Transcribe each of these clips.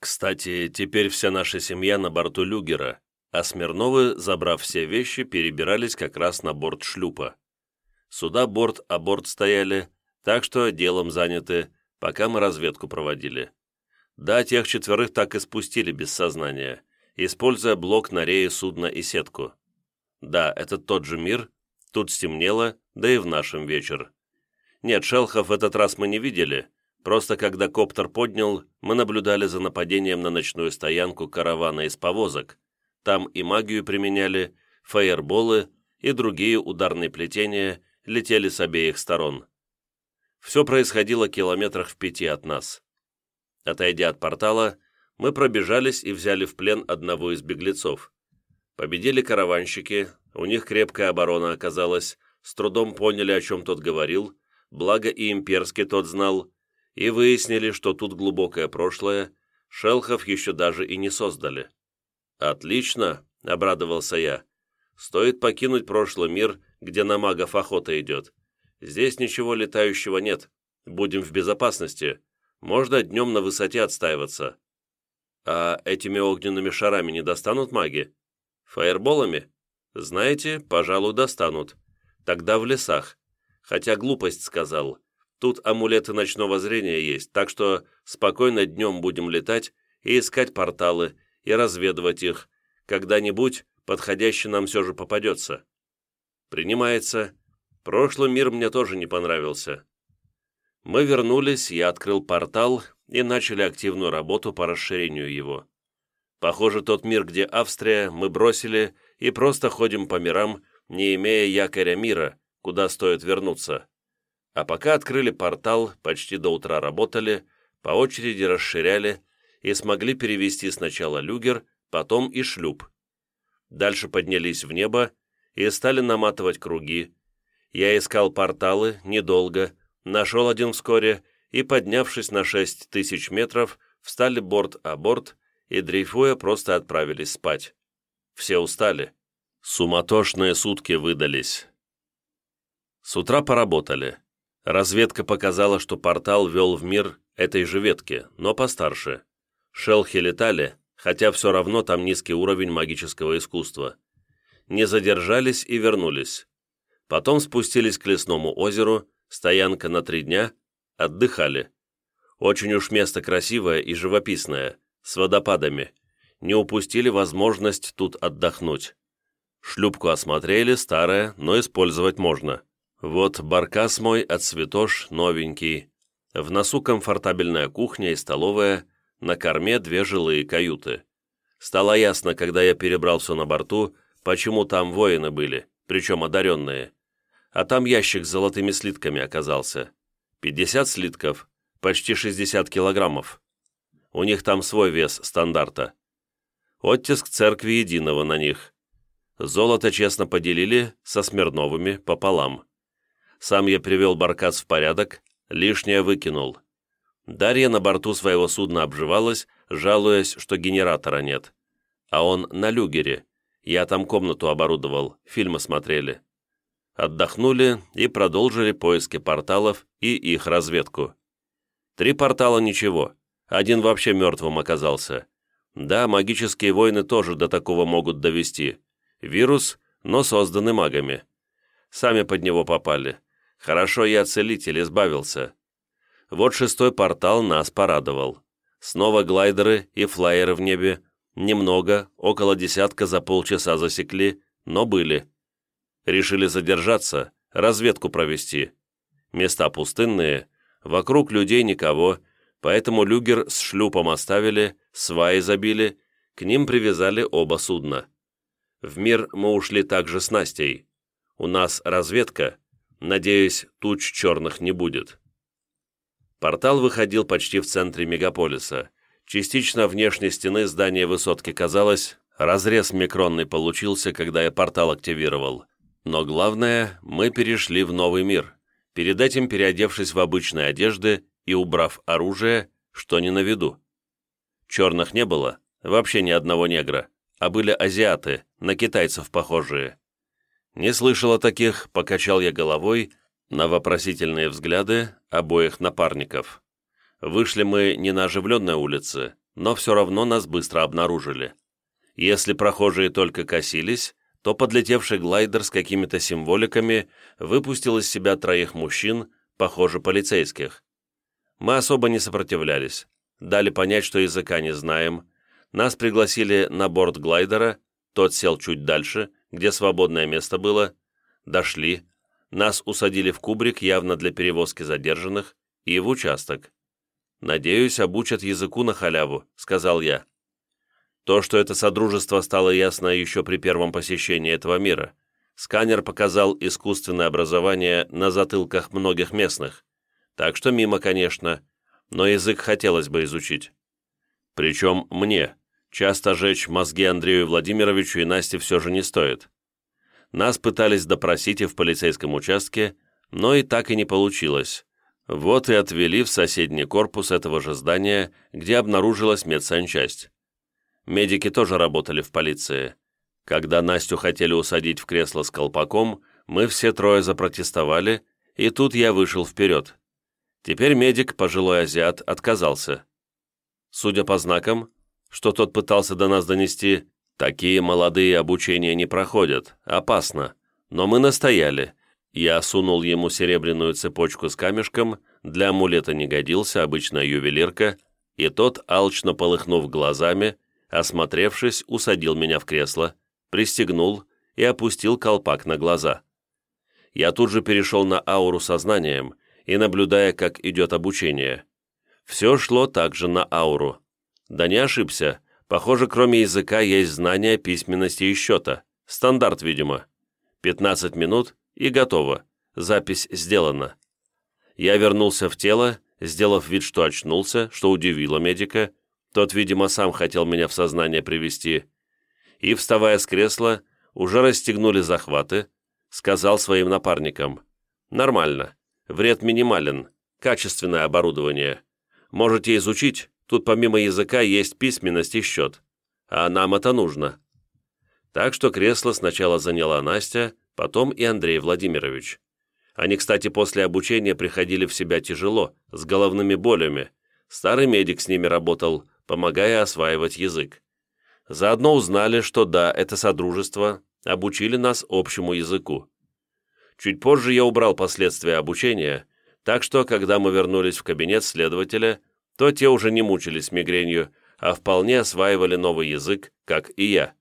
Кстати, теперь вся наша семья на борту люгера, а Смирновы, забрав все вещи, перебирались как раз на борт шлюпа. Суда борт а борт стояли, так что делом заняты, пока мы разведку проводили. Да, тех четверых так и спустили без сознания, используя блок на рее судна и сетку. Да, это тот же мир, тут стемнело, да и в нашем вечер. Нет, шелхов в этот раз мы не видели, просто когда коптер поднял, мы наблюдали за нападением на ночную стоянку каравана из повозок. Там и магию применяли, фаерболы и другие ударные плетения летели с обеих сторон. Все происходило километрах в пяти от нас. Отойдя от портала, мы пробежались и взяли в плен одного из беглецов. Победили караванщики, у них крепкая оборона оказалась, с трудом поняли, о чем тот говорил, благо и имперский тот знал, и выяснили, что тут глубокое прошлое, шелхов еще даже и не создали. «Отлично!» — обрадовался я. «Стоит покинуть прошлый мир, где на магов охота идет. Здесь ничего летающего нет. Будем в безопасности. Можно днем на высоте отстаиваться. А этими огненными шарами не достанут маги? Фаерболами? Знаете, пожалуй, достанут. Тогда в лесах. Хотя глупость сказал. Тут амулеты ночного зрения есть, так что спокойно днем будем летать и искать порталы, и разведывать их. Когда-нибудь подходящий нам все же попадется. Принимается. Прошлый мир мне тоже не понравился. Мы вернулись, я открыл портал и начали активную работу по расширению его. Похоже, тот мир, где Австрия, мы бросили и просто ходим по мирам, не имея якоря мира, куда стоит вернуться. А пока открыли портал, почти до утра работали, по очереди расширяли и смогли перевести сначала люгер, потом и шлюп. Дальше поднялись в небо и стали наматывать круги. Я искал порталы недолго, нашел один вскоре и, поднявшись на шесть тысяч метров, встали борт о борт и, дрейфуя, просто отправились спать. Все устали. Суматошные сутки выдались. С утра поработали. Разведка показала, что портал вел в мир этой же ветки, но постарше. Шелхи летали, хотя все равно там низкий уровень магического искусства не задержались и вернулись. Потом спустились к лесному озеру, стоянка на три дня, отдыхали. Очень уж место красивое и живописное, с водопадами. Не упустили возможность тут отдохнуть. Шлюпку осмотрели, старая, но использовать можно. Вот баркас мой от цветош новенький. В носу комфортабельная кухня и столовая, на корме две жилые каюты. Стало ясно, когда я перебрал все на борту, почему там воины были, причем одаренные. А там ящик с золотыми слитками оказался. 50 слитков, почти 60 килограммов. У них там свой вес стандарта. Оттиск церкви единого на них. Золото честно поделили со Смирновыми пополам. Сам я привел баркас в порядок, лишнее выкинул. Дарья на борту своего судна обживалась, жалуясь, что генератора нет. А он на люгере, я там комнату оборудовал, фильмы смотрели. Отдохнули и продолжили поиски порталов и их разведку. Три портала ничего, один вообще мертвым оказался. Да, магические войны тоже до такого могут довести. Вирус, но созданный магами. Сами под него попали. Хорошо я целитель избавился. Вот шестой портал нас порадовал. Снова глайдеры и флайеры в небе, Немного, около десятка за полчаса засекли, но были. Решили задержаться, разведку провести. Места пустынные, вокруг людей никого, поэтому люгер с шлюпом оставили, сваи забили, к ним привязали оба судна. В мир мы ушли также с Настей. У нас разведка, надеюсь, туч черных не будет. Портал выходил почти в центре мегаполиса, Частично внешней стены здания высотки казалось, разрез микронный получился, когда я портал активировал. Но главное, мы перешли в новый мир, перед этим переодевшись в обычные одежды и убрав оружие, что не на виду. Черных не было, вообще ни одного негра, а были азиаты, на китайцев похожие. Не слышал о таких, покачал я головой на вопросительные взгляды обоих напарников. Вышли мы не на оживленной улице, но все равно нас быстро обнаружили. Если прохожие только косились, то подлетевший глайдер с какими-то символиками выпустил из себя троих мужчин, похоже, полицейских. Мы особо не сопротивлялись, дали понять, что языка не знаем, нас пригласили на борт глайдера, тот сел чуть дальше, где свободное место было, дошли, нас усадили в кубрик явно для перевозки задержанных и в участок. «Надеюсь, обучат языку на халяву», — сказал я. То, что это содружество стало ясно еще при первом посещении этого мира. Сканер показал искусственное образование на затылках многих местных. Так что мимо, конечно, но язык хотелось бы изучить. Причем мне. Часто жечь мозги Андрею Владимировичу и Насте все же не стоит. Нас пытались допросить и в полицейском участке, но и так и не получилось. Вот и отвели в соседний корпус этого же здания, где обнаружилась медсанчасть. Медики тоже работали в полиции. Когда Настю хотели усадить в кресло с колпаком, мы все трое запротестовали, и тут я вышел вперед. Теперь медик, пожилой азиат, отказался. Судя по знакам, что тот пытался до нас донести, такие молодые обучения не проходят, опасно. Но мы настояли. Я сунул ему серебряную цепочку с камешком, для амулета не годился, обычная ювелирка, и тот, алчно полыхнув глазами, осмотревшись, усадил меня в кресло, пристегнул и опустил колпак на глаза. Я тут же перешел на ауру сознанием и, наблюдая, как идет обучение. Все шло также на ауру. Да не ошибся, похоже, кроме языка есть знания письменности и счета. Стандарт, видимо. 15 минут и готово. Запись сделана. Я вернулся в тело, сделав вид, что очнулся, что удивило медика, тот, видимо, сам хотел меня в сознание привести. И, вставая с кресла, уже расстегнули захваты, сказал своим напарникам. «Нормально. Вред минимален. Качественное оборудование. Можете изучить, тут помимо языка есть письменность и счет. А нам это нужно». Так что кресло сначала заняла Настя, потом и Андрей Владимирович. Они, кстати, после обучения приходили в себя тяжело, с головными болями. Старый медик с ними работал, помогая осваивать язык. Заодно узнали, что да, это содружество, обучили нас общему языку. Чуть позже я убрал последствия обучения, так что, когда мы вернулись в кабинет следователя, то те уже не мучились мигренью, а вполне осваивали новый язык, как и я.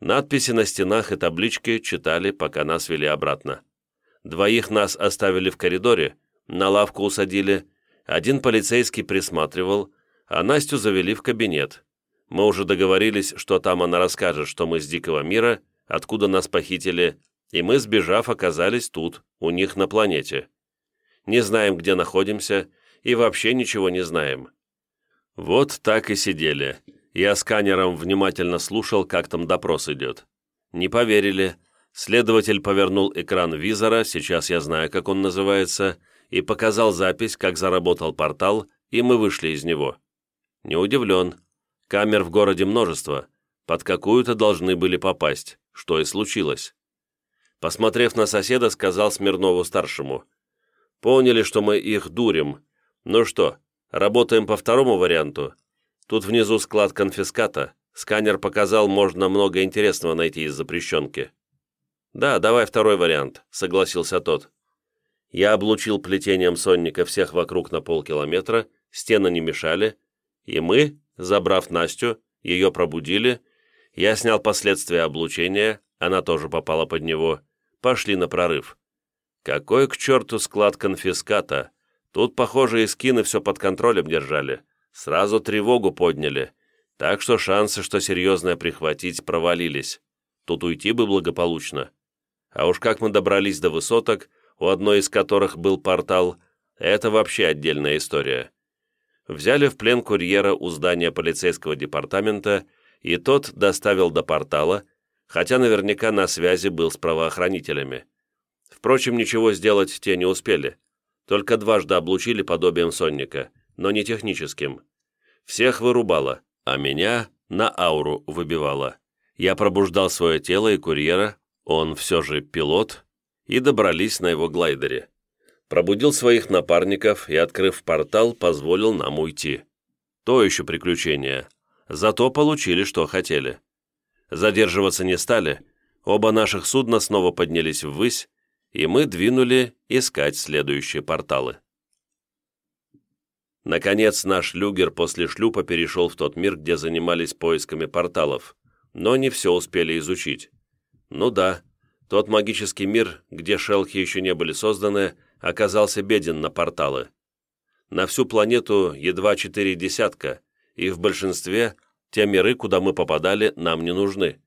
Надписи на стенах и таблички читали, пока нас вели обратно. Двоих нас оставили в коридоре, на лавку усадили, один полицейский присматривал, а Настю завели в кабинет. Мы уже договорились, что там она расскажет, что мы с Дикого мира, откуда нас похитили, и мы, сбежав, оказались тут, у них на планете. Не знаем, где находимся, и вообще ничего не знаем. Вот так и сидели. Я сканером внимательно слушал, как там допрос идет. Не поверили. Следователь повернул экран визора, сейчас я знаю, как он называется, и показал запись, как заработал портал, и мы вышли из него. Не удивлен. Камер в городе множество. Под какую-то должны были попасть, что и случилось. Посмотрев на соседа, сказал Смирнову-старшему. «Поняли, что мы их дурим. Ну что, работаем по второму варианту? Тут внизу склад конфиската. Сканер показал, можно много интересного найти из запрещенки». «Да, давай второй вариант», — согласился тот. Я облучил плетением сонника всех вокруг на полкилометра, стены не мешали, и мы, забрав Настю, ее пробудили, я снял последствия облучения, она тоже попала под него, пошли на прорыв. Какой к черту склад конфиската? Тут, похоже, и скины все под контролем держали. Сразу тревогу подняли. Так что шансы, что серьезное прихватить, провалились. Тут уйти бы благополучно. А уж как мы добрались до высоток, у одной из которых был портал, это вообще отдельная история взяли в плен курьера у здания полицейского департамента, и тот доставил до портала, хотя наверняка на связи был с правоохранителями. Впрочем, ничего сделать те не успели, только дважды облучили подобием сонника, но не техническим. Всех вырубало, а меня на ауру выбивало. Я пробуждал свое тело и курьера, он все же пилот, и добрались на его глайдере пробудил своих напарников и, открыв портал, позволил нам уйти. То еще приключение. Зато получили, что хотели. Задерживаться не стали, оба наших судна снова поднялись ввысь, и мы двинули искать следующие порталы. Наконец, наш люгер после шлюпа перешел в тот мир, где занимались поисками порталов, но не все успели изучить. Ну да, тот магический мир, где шелки еще не были созданы, оказался беден на порталы. На всю планету едва четыре десятка, и в большинстве те миры, куда мы попадали, нам не нужны.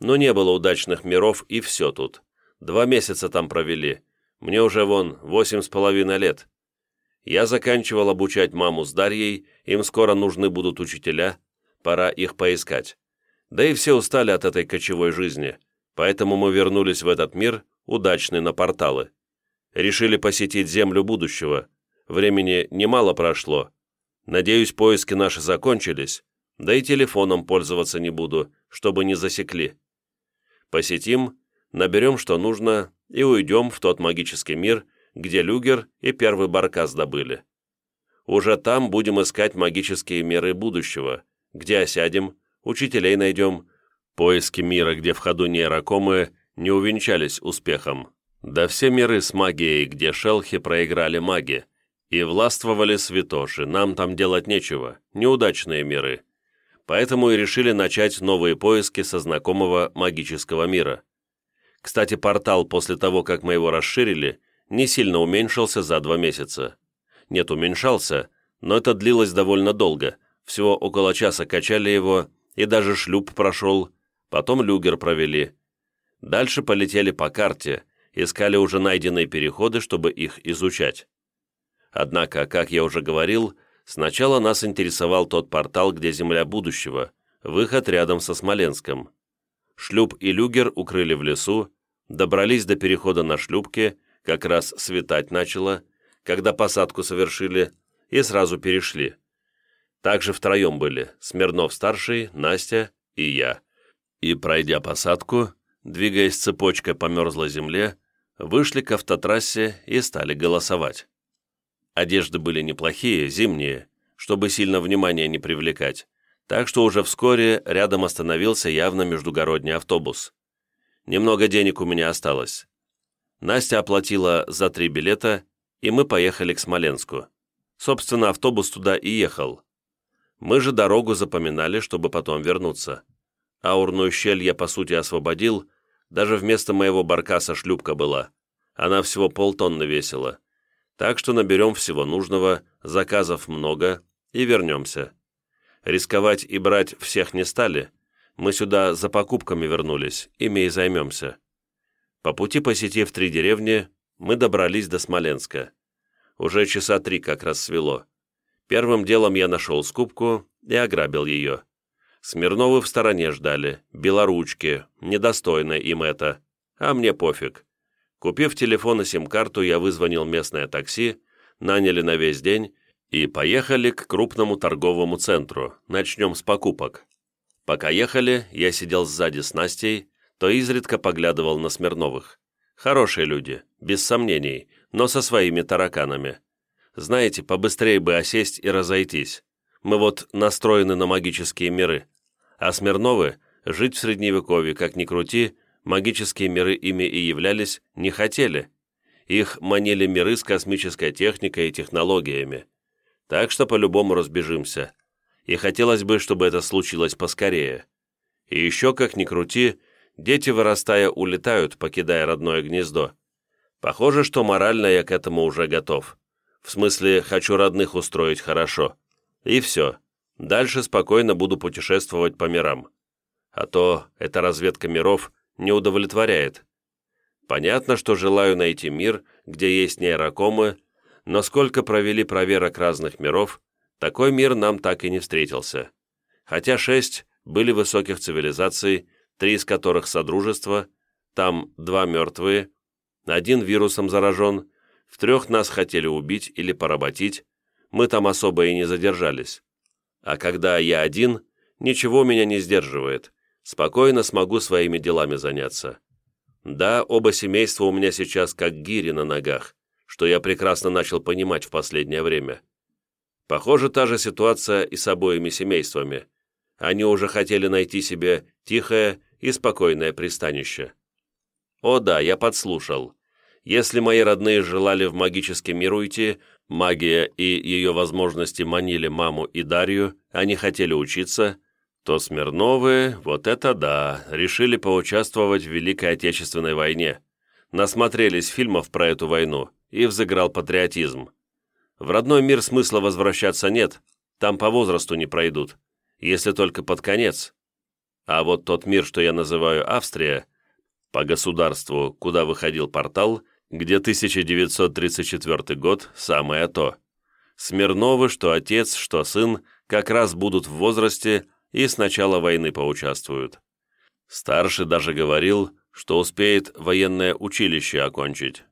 Но не было удачных миров, и все тут. Два месяца там провели. Мне уже вон восемь с половиной лет. Я заканчивал обучать маму с Дарьей, им скоро нужны будут учителя, пора их поискать. Да и все устали от этой кочевой жизни, поэтому мы вернулись в этот мир, удачный на порталы. Решили посетить Землю будущего. Времени немало прошло. Надеюсь, поиски наши закончились, да и телефоном пользоваться не буду, чтобы не засекли. Посетим, наберем, что нужно, и уйдем в тот магический мир, где Люгер и первый Баркас добыли. Уже там будем искать магические миры будущего, где осядем, учителей найдем. Поиски мира, где в ходу нейрокомы, не увенчались успехом. Да все миры с магией, где шелхи проиграли маги. И властвовали святоши, нам там делать нечего, неудачные миры. Поэтому и решили начать новые поиски со знакомого магического мира. Кстати, портал после того, как мы его расширили, не сильно уменьшился за два месяца. Нет, уменьшался, но это длилось довольно долго, всего около часа качали его, и даже шлюп прошел, потом люгер провели. Дальше полетели по карте, искали уже найденные переходы, чтобы их изучать. Однако, как я уже говорил, сначала нас интересовал тот портал, где Земля будущего, выход рядом со Смоленском. Шлюп и люгер укрыли в лесу, добрались до перехода на шлюпке как раз светать начало, когда посадку совершили, и сразу перешли. Также втроем были Смирнов-старший, Настя и я. И, пройдя посадку, двигаясь цепочкой по мерзлой земле, вышли к автотрассе и стали голосовать. Одежды были неплохие, зимние, чтобы сильно внимания не привлекать, так что уже вскоре рядом остановился явно междугородний автобус. Немного денег у меня осталось. Настя оплатила за три билета, и мы поехали к Смоленску. Собственно, автобус туда и ехал. Мы же дорогу запоминали, чтобы потом вернуться. Аурную щель я, по сути, освободил, даже вместо моего баркаса шлюпка была. Она всего полтонны весила. Так что наберем всего нужного, заказов много, и вернемся. Рисковать и брать всех не стали. Мы сюда за покупками вернулись, ими и займемся. По пути посетив три деревни, мы добрались до Смоленска. Уже часа три как раз свело. Первым делом я нашел скупку и ограбил ее. Смирновы в стороне ждали, белоручки, недостойно им это, а мне пофиг. Купив телефон и сим-карту, я вызвонил местное такси, наняли на весь день и поехали к крупному торговому центру. Начнем с покупок. Пока ехали, я сидел сзади с Настей, то изредка поглядывал на Смирновых. Хорошие люди, без сомнений, но со своими тараканами. Знаете, побыстрее бы осесть и разойтись. Мы вот настроены на магические миры. А Смирновы жить в Средневековье, как ни крути, магические миры ими и являлись, не хотели. Их манили миры с космической техникой и технологиями. Так что по-любому разбежимся. И хотелось бы, чтобы это случилось поскорее. И еще, как ни крути, Дети, вырастая, улетают, покидая родное гнездо. Похоже, что морально я к этому уже готов. В смысле, хочу родных устроить хорошо. И все. Дальше спокойно буду путешествовать по мирам. А то эта разведка миров не удовлетворяет. Понятно, что желаю найти мир, где есть нейрокомы, но сколько провели проверок разных миров, такой мир нам так и не встретился. Хотя шесть были высоких цивилизаций, три из которых Содружество, там два мертвые, один вирусом заражен, в трех нас хотели убить или поработить, мы там особо и не задержались. А когда я один, ничего меня не сдерживает, спокойно смогу своими делами заняться. Да, оба семейства у меня сейчас как гири на ногах, что я прекрасно начал понимать в последнее время. Похоже, та же ситуация и с обоими семействами. Они уже хотели найти себе тихое и спокойное пристанище. О да, я подслушал. Если мои родные желали в магический мир уйти, магия и ее возможности манили маму и Дарью, они хотели учиться, то Смирновы, вот это да, решили поучаствовать в Великой Отечественной войне. Насмотрелись фильмов про эту войну, и взыграл патриотизм. В родной мир смысла возвращаться нет, там по возрасту не пройдут, если только под конец. А вот тот мир, что я называю Австрия, по государству, куда выходил портал, где 1934 год, самое то. Смирновы, что отец, что сын, как раз будут в возрасте и с начала войны поучаствуют. Старший даже говорил, что успеет военное училище окончить.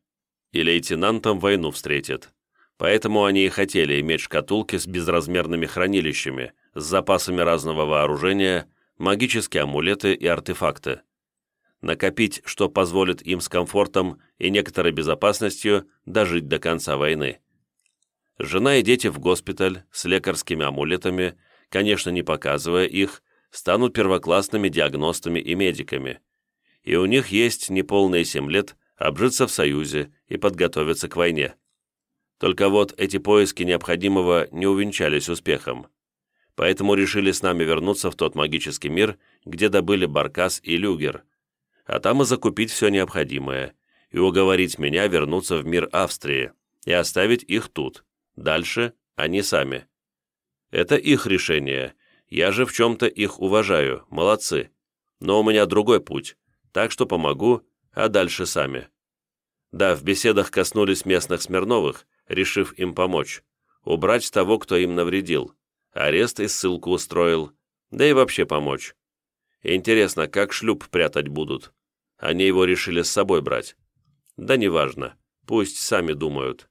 И лейтенантом войну встретит. Поэтому они и хотели иметь шкатулки с безразмерными хранилищами, с запасами разного вооружения, магические амулеты и артефакты. Накопить, что позволит им с комфортом и некоторой безопасностью дожить до конца войны. Жена и дети в госпиталь с лекарскими амулетами – конечно, не показывая их, станут первоклассными диагностами и медиками. И у них есть неполные семь лет обжиться в Союзе и подготовиться к войне. Только вот эти поиски необходимого не увенчались успехом. Поэтому решили с нами вернуться в тот магический мир, где добыли Баркас и Люгер, а там и закупить все необходимое, и уговорить меня вернуться в мир Австрии и оставить их тут. Дальше они сами. Это их решение. Я же в чем-то их уважаю, молодцы. Но у меня другой путь, так что помогу, а дальше сами. Да, в беседах коснулись местных Смирновых, решив им помочь. Убрать того, кто им навредил. Арест и ссылку устроил. Да и вообще помочь. Интересно, как шлюп прятать будут? Они его решили с собой брать. Да неважно. Пусть сами думают.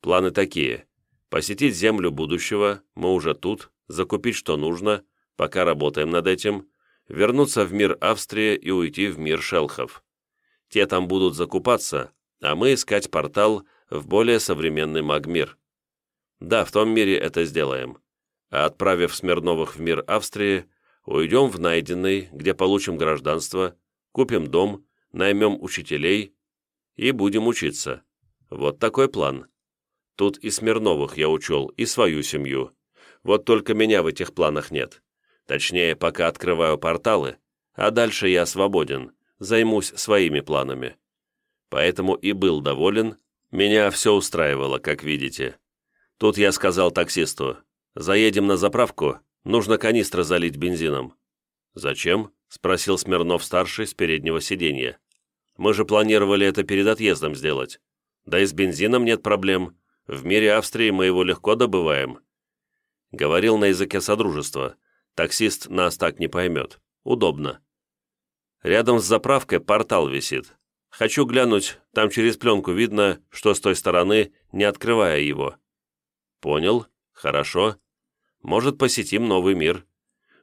Планы такие посетить землю будущего, мы уже тут, закупить что нужно, пока работаем над этим, вернуться в мир Австрии и уйти в мир шелхов. Те там будут закупаться, а мы искать портал в более современный магмир. Да, в том мире это сделаем. А отправив Смирновых в мир Австрии, уйдем в найденный, где получим гражданство, купим дом, наймем учителей и будем учиться. Вот такой план. Тут и Смирновых я учел, и свою семью. Вот только меня в этих планах нет. Точнее, пока открываю порталы, а дальше я свободен, займусь своими планами. Поэтому и был доволен, меня все устраивало, как видите. Тут я сказал таксисту, заедем на заправку, нужно канистры залить бензином. «Зачем?» – спросил Смирнов-старший с переднего сиденья. «Мы же планировали это перед отъездом сделать. Да и с бензином нет проблем. В мире Австрии мы его легко добываем». Говорил на языке Содружества. Таксист нас так не поймет. Удобно. Рядом с заправкой портал висит. Хочу глянуть, там через пленку видно, что с той стороны, не открывая его. Понял. Хорошо. Может, посетим новый мир.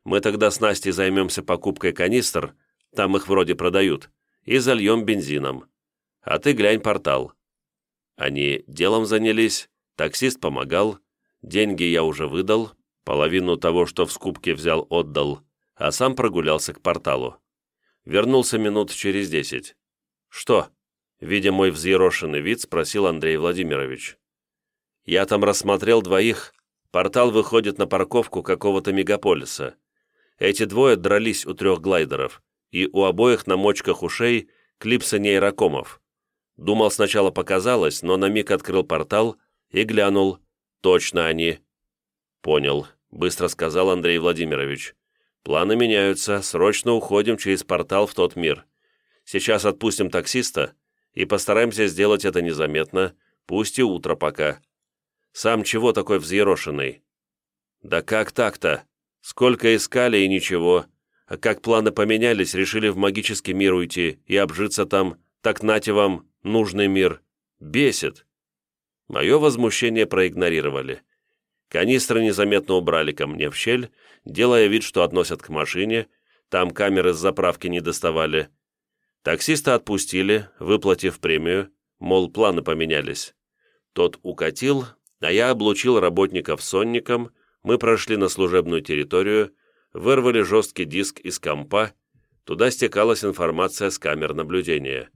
Мы тогда с Настей займемся покупкой канистр, там их вроде продают, и зальем бензином. А ты глянь портал. Они делом занялись, таксист помогал, деньги я уже выдал, половину того, что в скупке взял, отдал, а сам прогулялся к порталу. Вернулся минут через десять. «Что?» — видя мой взъерошенный вид, спросил Андрей Владимирович. «Я там рассмотрел двоих. Портал выходит на парковку какого-то мегаполиса. Эти двое дрались у трех глайдеров, и у обоих на мочках ушей клипсы нейрокомов. Думал, сначала показалось, но на миг открыл портал и глянул. Точно они. Понял, быстро сказал Андрей Владимирович. Планы меняются, срочно уходим через портал в тот мир. Сейчас отпустим таксиста и постараемся сделать это незаметно, пусть и утро пока. Сам чего такой взъерошенный? Да как так-то? Сколько искали и ничего. А как планы поменялись, решили в магический мир уйти и обжиться там, так нате вам, нужный мир. Бесит. Мое возмущение проигнорировали. Канистры незаметно убрали ко мне в щель, делая вид, что относят к машине, там камеры с заправки не доставали. Таксиста отпустили, выплатив премию, мол, планы поменялись. Тот укатил, а я облучил работников сонником, мы прошли на служебную территорию, вырвали жесткий диск из компа, туда стекалась информация с камер наблюдения.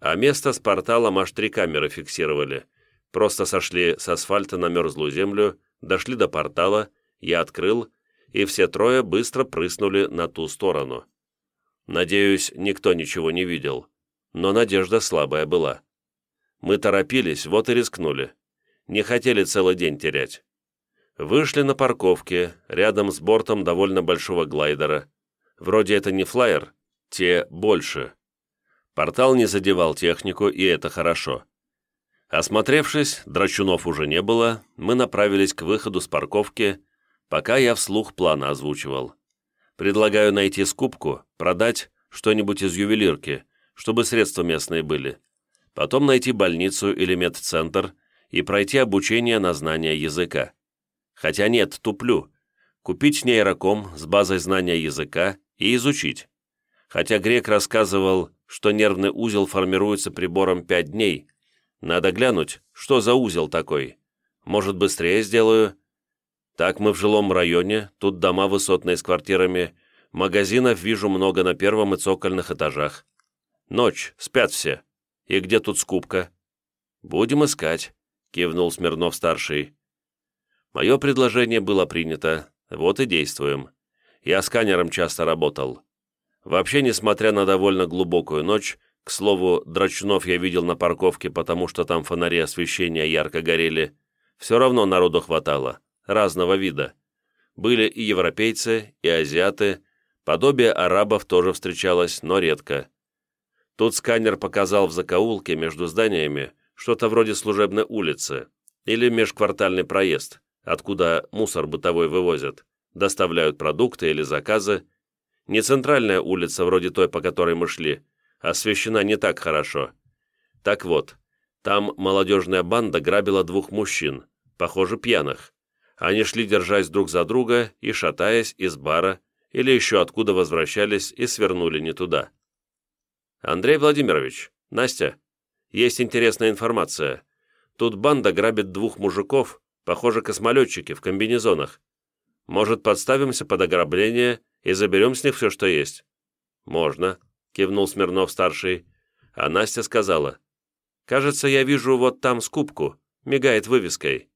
А место с порталом аж три камеры фиксировали. Просто сошли с асфальта на мерзлую землю, дошли до портала, я открыл, и все трое быстро прыснули на ту сторону. Надеюсь, никто ничего не видел, но надежда слабая была. Мы торопились, вот и рискнули. Не хотели целый день терять. Вышли на парковке, рядом с бортом довольно большого глайдера. Вроде это не флайер, те больше. Портал не задевал технику, и это хорошо. Осмотревшись, драчунов уже не было, мы направились к выходу с парковки, пока я вслух плана озвучивал. Предлагаю найти скупку, продать что-нибудь из ювелирки, чтобы средства местные были. Потом найти больницу или медцентр и пройти обучение на знание языка. Хотя нет, туплю. Купить нейроком с базой знания языка и изучить. Хотя Грек рассказывал, что нервный узел формируется прибором 5 дней. Надо глянуть, что за узел такой. Может, быстрее сделаю? Так мы в жилом районе, тут дома высотные с квартирами, магазинов вижу много на первом и цокольных этажах. Ночь, спят все. И где тут скупка? Будем искать, кивнул Смирнов-старший. Мое предложение было принято, вот и действуем. Я сканером часто работал. Вообще, несмотря на довольно глубокую ночь, к слову, драчунов я видел на парковке, потому что там фонари освещения ярко горели, все равно народу хватало, разного вида. Были и европейцы, и азиаты, подобие арабов тоже встречалось, но редко. Тут сканер показал в закоулке между зданиями что-то вроде служебной улицы или межквартальный проезд, откуда мусор бытовой вывозят, доставляют продукты или заказы, не центральная улица, вроде той, по которой мы шли, освещена не так хорошо. Так вот, там молодежная банда грабила двух мужчин, похоже, пьяных. Они шли, держась друг за друга и, шатаясь из бара, или еще откуда возвращались и свернули не туда. «Андрей Владимирович, Настя, есть интересная информация. Тут банда грабит двух мужиков, похоже, космолетчики в комбинезонах. Может, подставимся под ограбление и заберем с них все, что есть?» «Можно», — кивнул Смирнов-старший. А Настя сказала, «Кажется, я вижу вот там скупку, мигает вывеской».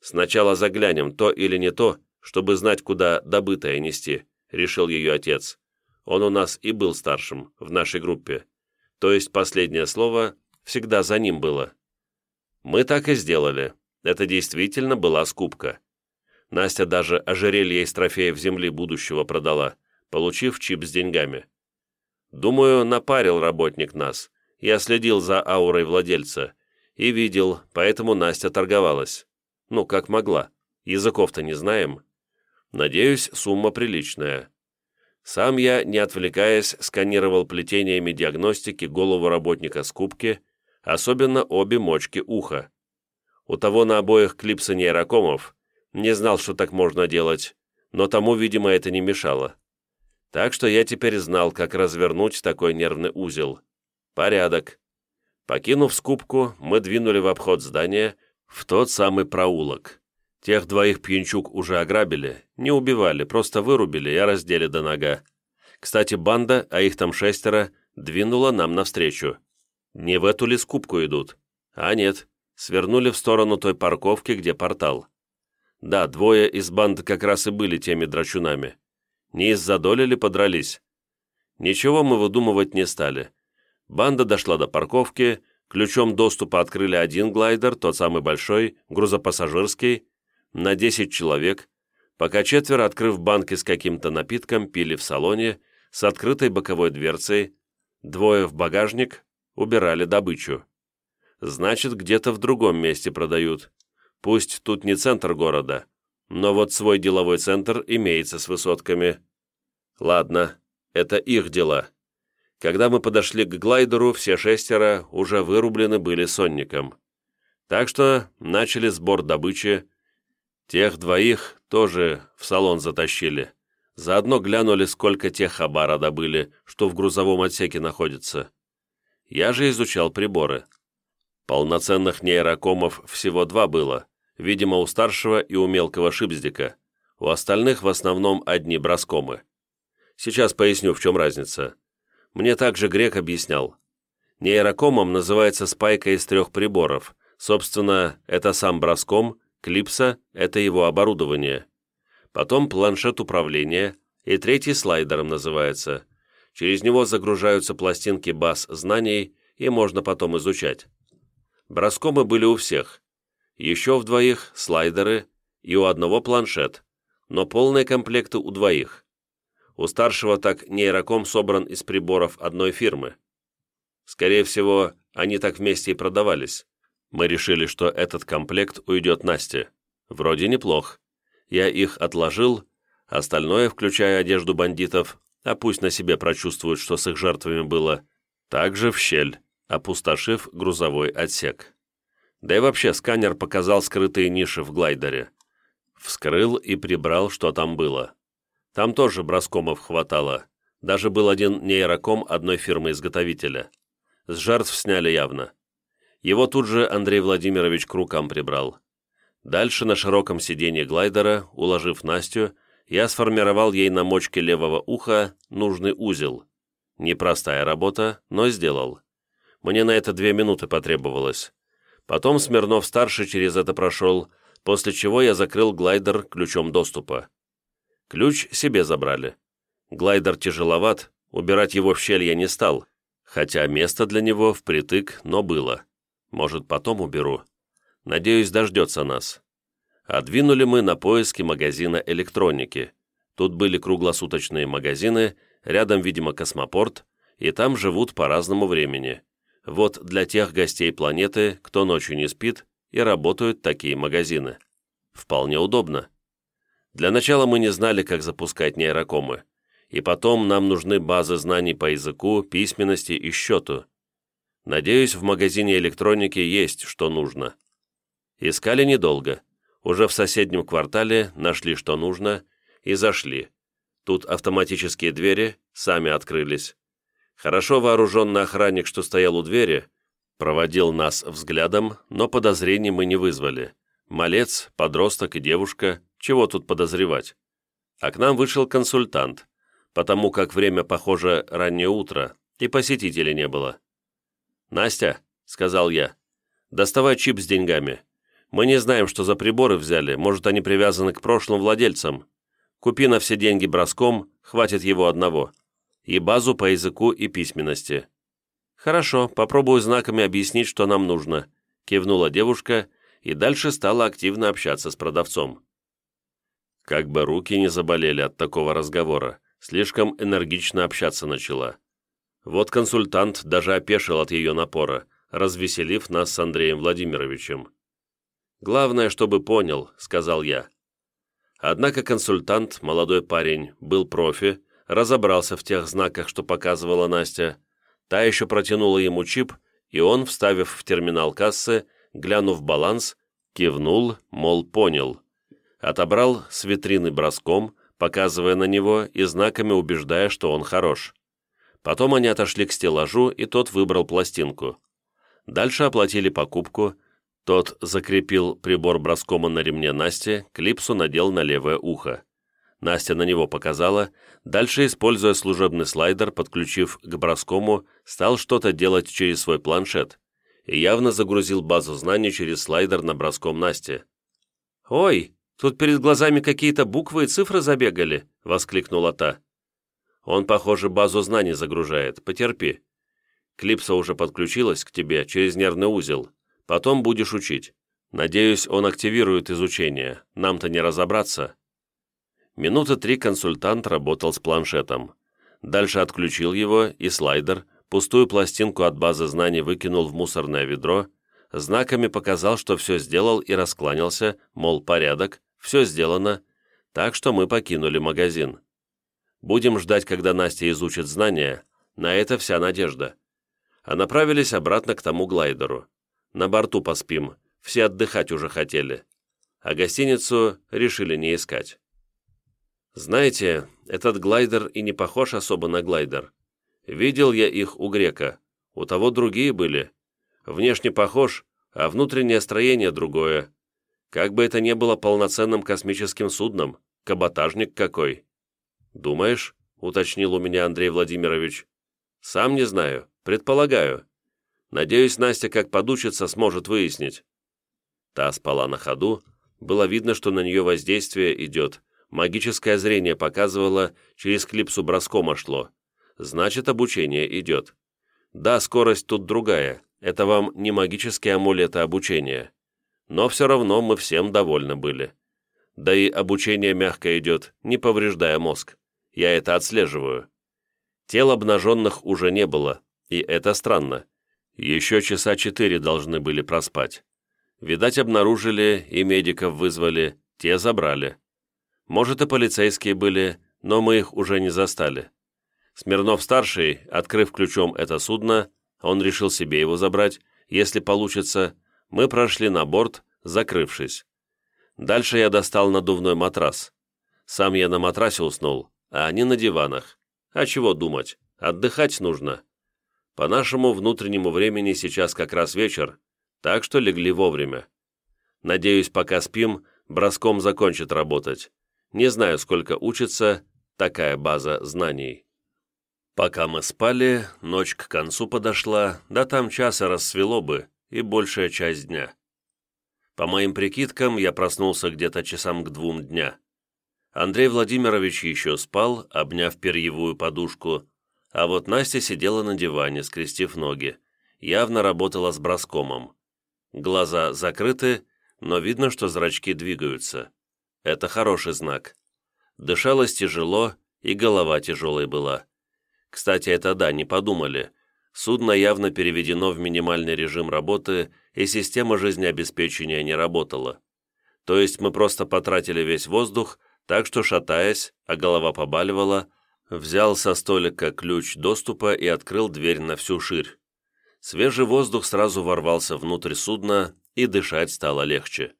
«Сначала заглянем, то или не то, чтобы знать, куда добытое нести», — решил ее отец. Он у нас и был старшим в нашей группе. То есть последнее слово всегда за ним было. Мы так и сделали. Это действительно была скупка. Настя даже ожерелье из трофеев земли будущего продала, получив чип с деньгами. Думаю, напарил работник нас. Я следил за аурой владельца. И видел, поэтому Настя торговалась. Ну, как могла. Языков-то не знаем. Надеюсь, сумма приличная. Сам я, не отвлекаясь, сканировал плетениями диагностики голову работника скупки, особенно обе мочки уха. У того на обоих клипсы нейрокомов, не знал, что так можно делать, но тому, видимо, это не мешало. Так что я теперь знал, как развернуть такой нервный узел. Порядок. Покинув скупку, мы двинули в обход здания, в тот самый проулок. Тех двоих пьянчук уже ограбили, не убивали, просто вырубили и раздели до нога. Кстати, банда, а их там шестеро, двинула нам навстречу. Не в эту ли скупку идут? А нет, свернули в сторону той парковки, где портал. Да, двое из банды как раз и были теми драчунами. Не из-за доли ли подрались? Ничего мы выдумывать не стали. Банда дошла до парковки, ключом доступа открыли один глайдер, тот самый большой, грузопассажирский, на 10 человек, пока четверо, открыв банки с каким-то напитком, пили в салоне, с открытой боковой дверцей, двое в багажник, убирали добычу. Значит, где-то в другом месте продают. Пусть тут не центр города, но вот свой деловой центр имеется с высотками. Ладно, это их дела. Когда мы подошли к глайдеру, все шестеро уже вырублены были сонником. Так что начали сбор добычи. Тех двоих тоже в салон затащили. Заодно глянули, сколько тех хабара добыли, что в грузовом отсеке находится. Я же изучал приборы. Полноценных нейрокомов всего два было, видимо, у старшего и у мелкого шипздика. У остальных в основном одни броскомы. Сейчас поясню, в чем разница. Мне также Грек объяснял. Нейрокомом называется спайка из трех приборов. Собственно, это сам броском, клипса – это его оборудование. Потом планшет управления, и третий слайдером называется. Через него загружаются пластинки баз знаний, и можно потом изучать. Броскомы были у всех. Еще в двоих слайдеры и у одного планшет, но полные комплекты у двоих. У старшего так нейроком собран из приборов одной фирмы. Скорее всего, они так вместе и продавались. Мы решили, что этот комплект уйдет Насте. Вроде неплох. Я их отложил, остальное, включая одежду бандитов, а пусть на себе прочувствуют, что с их жертвами было, также в щель, опустошив грузовой отсек. Да и вообще сканер показал скрытые ниши в глайдере. Вскрыл и прибрал, что там было. Там тоже броскомов хватало. Даже был один нейроком одной фирмы-изготовителя. С жертв сняли явно. Его тут же Андрей Владимирович к рукам прибрал. Дальше на широком сиденье глайдера, уложив Настю, я сформировал ей на мочке левого уха нужный узел. Непростая работа, но сделал. Мне на это две минуты потребовалось. Потом Смирнов-старший через это прошел, после чего я закрыл глайдер ключом доступа. Ключ себе забрали. Глайдер тяжеловат, убирать его в щель я не стал, хотя место для него впритык, но было. Может, потом уберу. Надеюсь, дождется нас. Двинули мы на поиски магазина электроники. Тут были круглосуточные магазины, рядом, видимо, космопорт, и там живут по разному времени. Вот для тех гостей планеты, кто ночью не спит, и работают такие магазины. Вполне удобно. Для начала мы не знали, как запускать нейрокомы. И потом нам нужны базы знаний по языку, письменности и счету. Надеюсь, в магазине электроники есть, что нужно. Искали недолго. Уже в соседнем квартале нашли, что нужно, и зашли. Тут автоматические двери сами открылись. Хорошо вооруженный охранник, что стоял у двери, проводил нас взглядом, но подозрений мы не вызвали. Малец, подросток и девушка, чего тут подозревать? А к нам вышел консультант, потому как время, похоже, раннее утро, и посетителей не было. «Настя», — сказал я, — «доставай чип с деньгами. Мы не знаем, что за приборы взяли, может, они привязаны к прошлым владельцам. Купи на все деньги броском, хватит его одного. И базу по языку и письменности». «Хорошо, попробую знаками объяснить, что нам нужно», — кивнула девушка и дальше стала активно общаться с продавцом. Как бы руки не заболели от такого разговора, слишком энергично общаться начала. Вот консультант даже опешил от ее напора, развеселив нас с Андреем Владимировичем. «Главное, чтобы понял», — сказал я. Однако консультант, молодой парень, был профи, разобрался в тех знаках, что показывала Настя. Та еще протянула ему чип, и он, вставив в терминал кассы, глянув баланс, кивнул, мол, понял. Отобрал с витрины броском, показывая на него и знаками убеждая, что он хорош. Потом они отошли к стеллажу, и тот выбрал пластинку. Дальше оплатили покупку, тот закрепил прибор броскома на ремне Насти, клипсу надел на левое ухо. Настя на него показала, дальше, используя служебный слайдер, подключив к броскому, стал что-то делать через свой планшет и явно загрузил базу знаний через слайдер на броском Насти. «Ой, тут перед глазами какие-то буквы и цифры забегали!» — воскликнула та. «Он, похоже, базу знаний загружает, потерпи. Клипса уже подключилась к тебе через нервный узел. Потом будешь учить. Надеюсь, он активирует изучение. Нам-то не разобраться». Минуты три консультант работал с планшетом. Дальше отключил его и слайдер, пустую пластинку от базы знаний выкинул в мусорное ведро, знаками показал, что все сделал и раскланялся, мол, порядок, все сделано, так что мы покинули магазин. Будем ждать, когда Настя изучит знания, на это вся надежда. А направились обратно к тому глайдеру. На борту поспим, все отдыхать уже хотели. А гостиницу решили не искать. Знаете, этот глайдер и не похож особо на глайдер. Видел я их у грека, у того другие были. Внешне похож, а внутреннее строение другое. Как бы это ни было полноценным космическим судном, каботажник какой. «Думаешь?» — уточнил у меня Андрей Владимирович. «Сам не знаю, предполагаю. Надеюсь, Настя, как подучится, сможет выяснить». Та спала на ходу, было видно, что на нее воздействие идет. Магическое зрение показывало, через клипсу броскома шло. Значит, обучение идет. Да, скорость тут другая. Это вам не магические амулеты обучения. Но все равно мы всем довольны были. Да и обучение мягко идет, не повреждая мозг. Я это отслеживаю. Тел обнаженных уже не было, и это странно. Еще часа четыре должны были проспать. Видать, обнаружили и медиков вызвали, те забрали. Может, и полицейские были, но мы их уже не застали. Смирнов-старший, открыв ключом это судно, он решил себе его забрать, если получится, мы прошли на борт, закрывшись. Дальше я достал надувной матрас. Сам я на матрасе уснул, а они на диванах. А чего думать, отдыхать нужно. По нашему внутреннему времени сейчас как раз вечер, так что легли вовремя. Надеюсь, пока спим, броском закончит работать. Не знаю, сколько учится, такая база знаний. Пока мы спали, ночь к концу подошла, да там часа рассвело бы, и большая часть дня. По моим прикидкам, я проснулся где-то часам к двум дня. Андрей Владимирович еще спал, обняв перьевую подушку, а вот Настя сидела на диване, скрестив ноги, явно работала с броскомом. Глаза закрыты, но видно, что зрачки двигаются. Это хороший знак. Дышалось тяжело, и голова тяжелой была. Кстати, это да, не подумали. Судно явно переведено в минимальный режим работы, и система жизнеобеспечения не работала. То есть мы просто потратили весь воздух, так что, шатаясь, а голова побаливала, взял со столика ключ доступа и открыл дверь на всю ширь. Свежий воздух сразу ворвался внутрь судна, и дышать стало легче.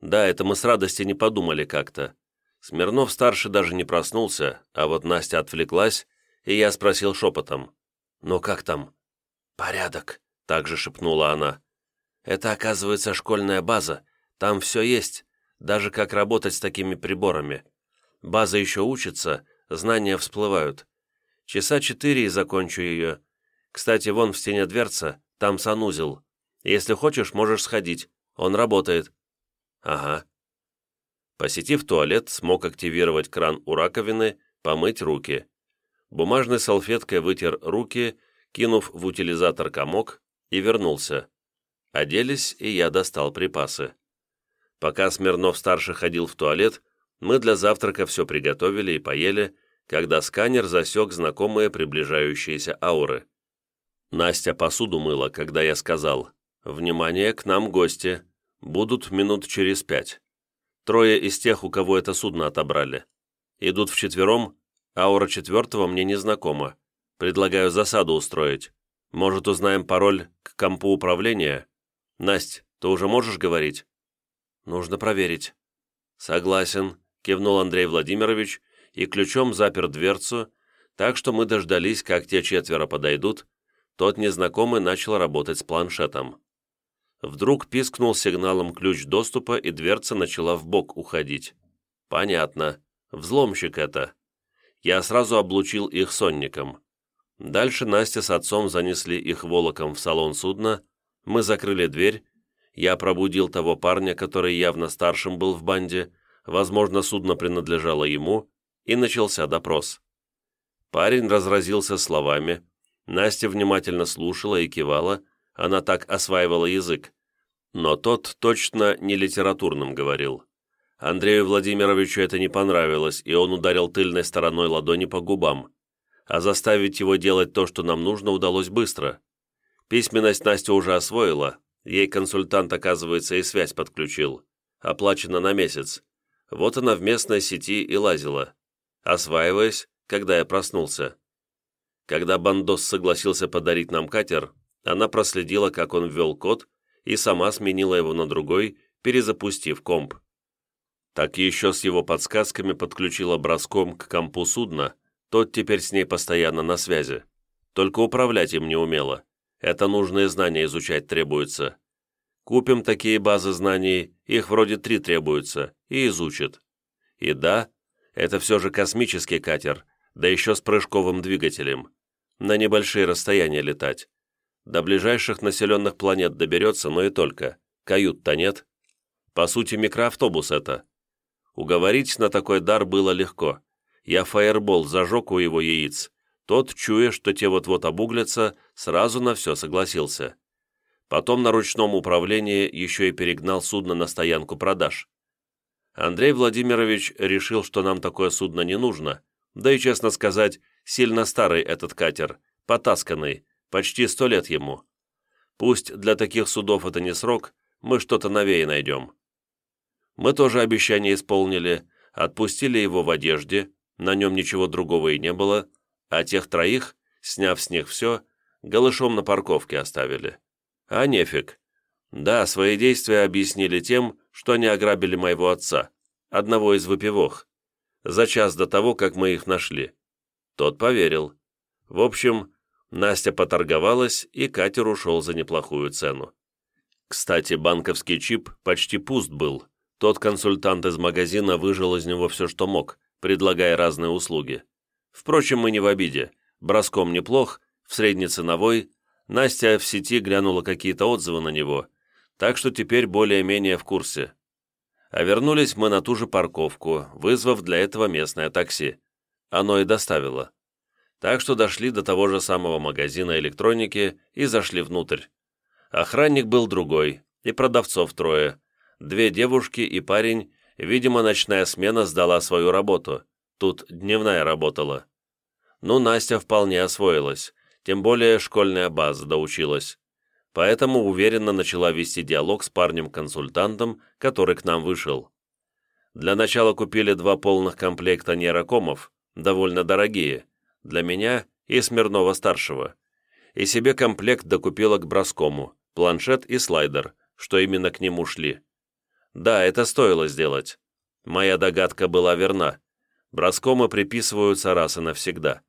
Да, это мы с радости не подумали как-то. Смирнов-старший даже не проснулся, а вот Настя отвлеклась, и я спросил шепотом. «Ну как там?» «Порядок», — также шепнула она. «Это, оказывается, школьная база. Там все есть, даже как работать с такими приборами. База еще учится, знания всплывают. Часа четыре и закончу ее. Кстати, вон в стене дверца, там санузел. Если хочешь, можешь сходить. Он работает». «Ага». Посетив туалет, смог активировать кран у раковины, помыть руки. Бумажной салфеткой вытер руки, кинув в утилизатор комок, и вернулся. Оделись, и я достал припасы. Пока Смирнов-старший ходил в туалет, мы для завтрака все приготовили и поели, когда сканер засек знакомые приближающиеся ауры. Настя посуду мыла, когда я сказал «Внимание, к нам гости. Будут минут через пять. Трое из тех, у кого это судно отобрали. Идут вчетвером, аура четвертого мне не знакома. Предлагаю засаду устроить. Может, узнаем пароль к компу управления? Насть, ты уже можешь говорить?» «Нужно проверить». «Согласен», — кивнул Андрей Владимирович и ключом запер дверцу, так что мы дождались, как те четверо подойдут, тот незнакомый начал работать с планшетом. Вдруг пискнул сигналом ключ доступа, и дверца начала в бок уходить. Понятно. Взломщик это. Я сразу облучил их сонником. Дальше Настя с отцом занесли их волоком в салон судна, мы закрыли дверь, я пробудил того парня, который явно старшим был в банде, возможно, судно принадлежало ему, и начался допрос. Парень разразился словами, Настя внимательно слушала и кивала, она так осваивала язык. Но тот точно не литературным говорил. Андрею Владимировичу это не понравилось, и он ударил тыльной стороной ладони по губам. А заставить его делать то, что нам нужно, удалось быстро. Письменность Настя уже освоила, ей консультант, оказывается, и связь подключил. Оплачено на месяц. Вот она в местной сети и лазила. Осваиваясь, когда я проснулся. Когда Бандос согласился подарить нам катер, она проследила, как он ввел код, и сама сменила его на другой, перезапустив комп. Так еще с его подсказками подключила броском к компу судна, тот теперь с ней постоянно на связи. Только управлять им не умела. Это нужные знания изучать требуется. Купим такие базы знаний, их вроде три требуется, и изучит. И да, это все же космический катер, да еще с прыжковым двигателем. На небольшие расстояния летать. До ближайших населенных планет доберется, но и только. Кают-то нет. По сути, микроавтобус это. Уговорить на такой дар было легко. Я фаербол зажег у его яиц. Тот, чуя, что те вот-вот обуглятся, сразу на все согласился. Потом на ручном управлении еще и перегнал судно на стоянку продаж. Андрей Владимирович решил, что нам такое судно не нужно, да и, честно сказать, сильно старый этот катер, потасканный, почти сто лет ему. Пусть для таких судов это не срок, мы что-то новее найдем. Мы тоже обещание исполнили, отпустили его в одежде, на нем ничего другого и не было, а тех троих, сняв с них все, голышом на парковке оставили. А нефиг. Да, свои действия объяснили тем, что они ограбили моего отца, одного из выпивох, за час до того, как мы их нашли. Тот поверил. В общем, Настя поторговалась, и катер ушел за неплохую цену. Кстати, банковский чип почти пуст был. Тот консультант из магазина выжил из него все, что мог, предлагая разные услуги. Впрочем, мы не в обиде. Броском неплох, в среднеценовой. Настя в сети глянула какие-то отзывы на него, так что теперь более-менее в курсе. А вернулись мы на ту же парковку, вызвав для этого местное такси. Оно и доставило. Так что дошли до того же самого магазина электроники и зашли внутрь. Охранник был другой, и продавцов трое. Две девушки и парень, видимо, ночная смена сдала свою работу. Тут дневная работала. Ну, Настя вполне освоилась, тем более школьная база доучилась. Поэтому уверенно начала вести диалог с парнем-консультантом, который к нам вышел. Для начала купили два полных комплекта нейрокомов, довольно дорогие, для меня и Смирнова-старшего. И себе комплект докупила к броскому, планшет и слайдер, что именно к нему шли. Да, это стоило сделать. Моя догадка была верна. Броскомы приписываются раз и навсегда.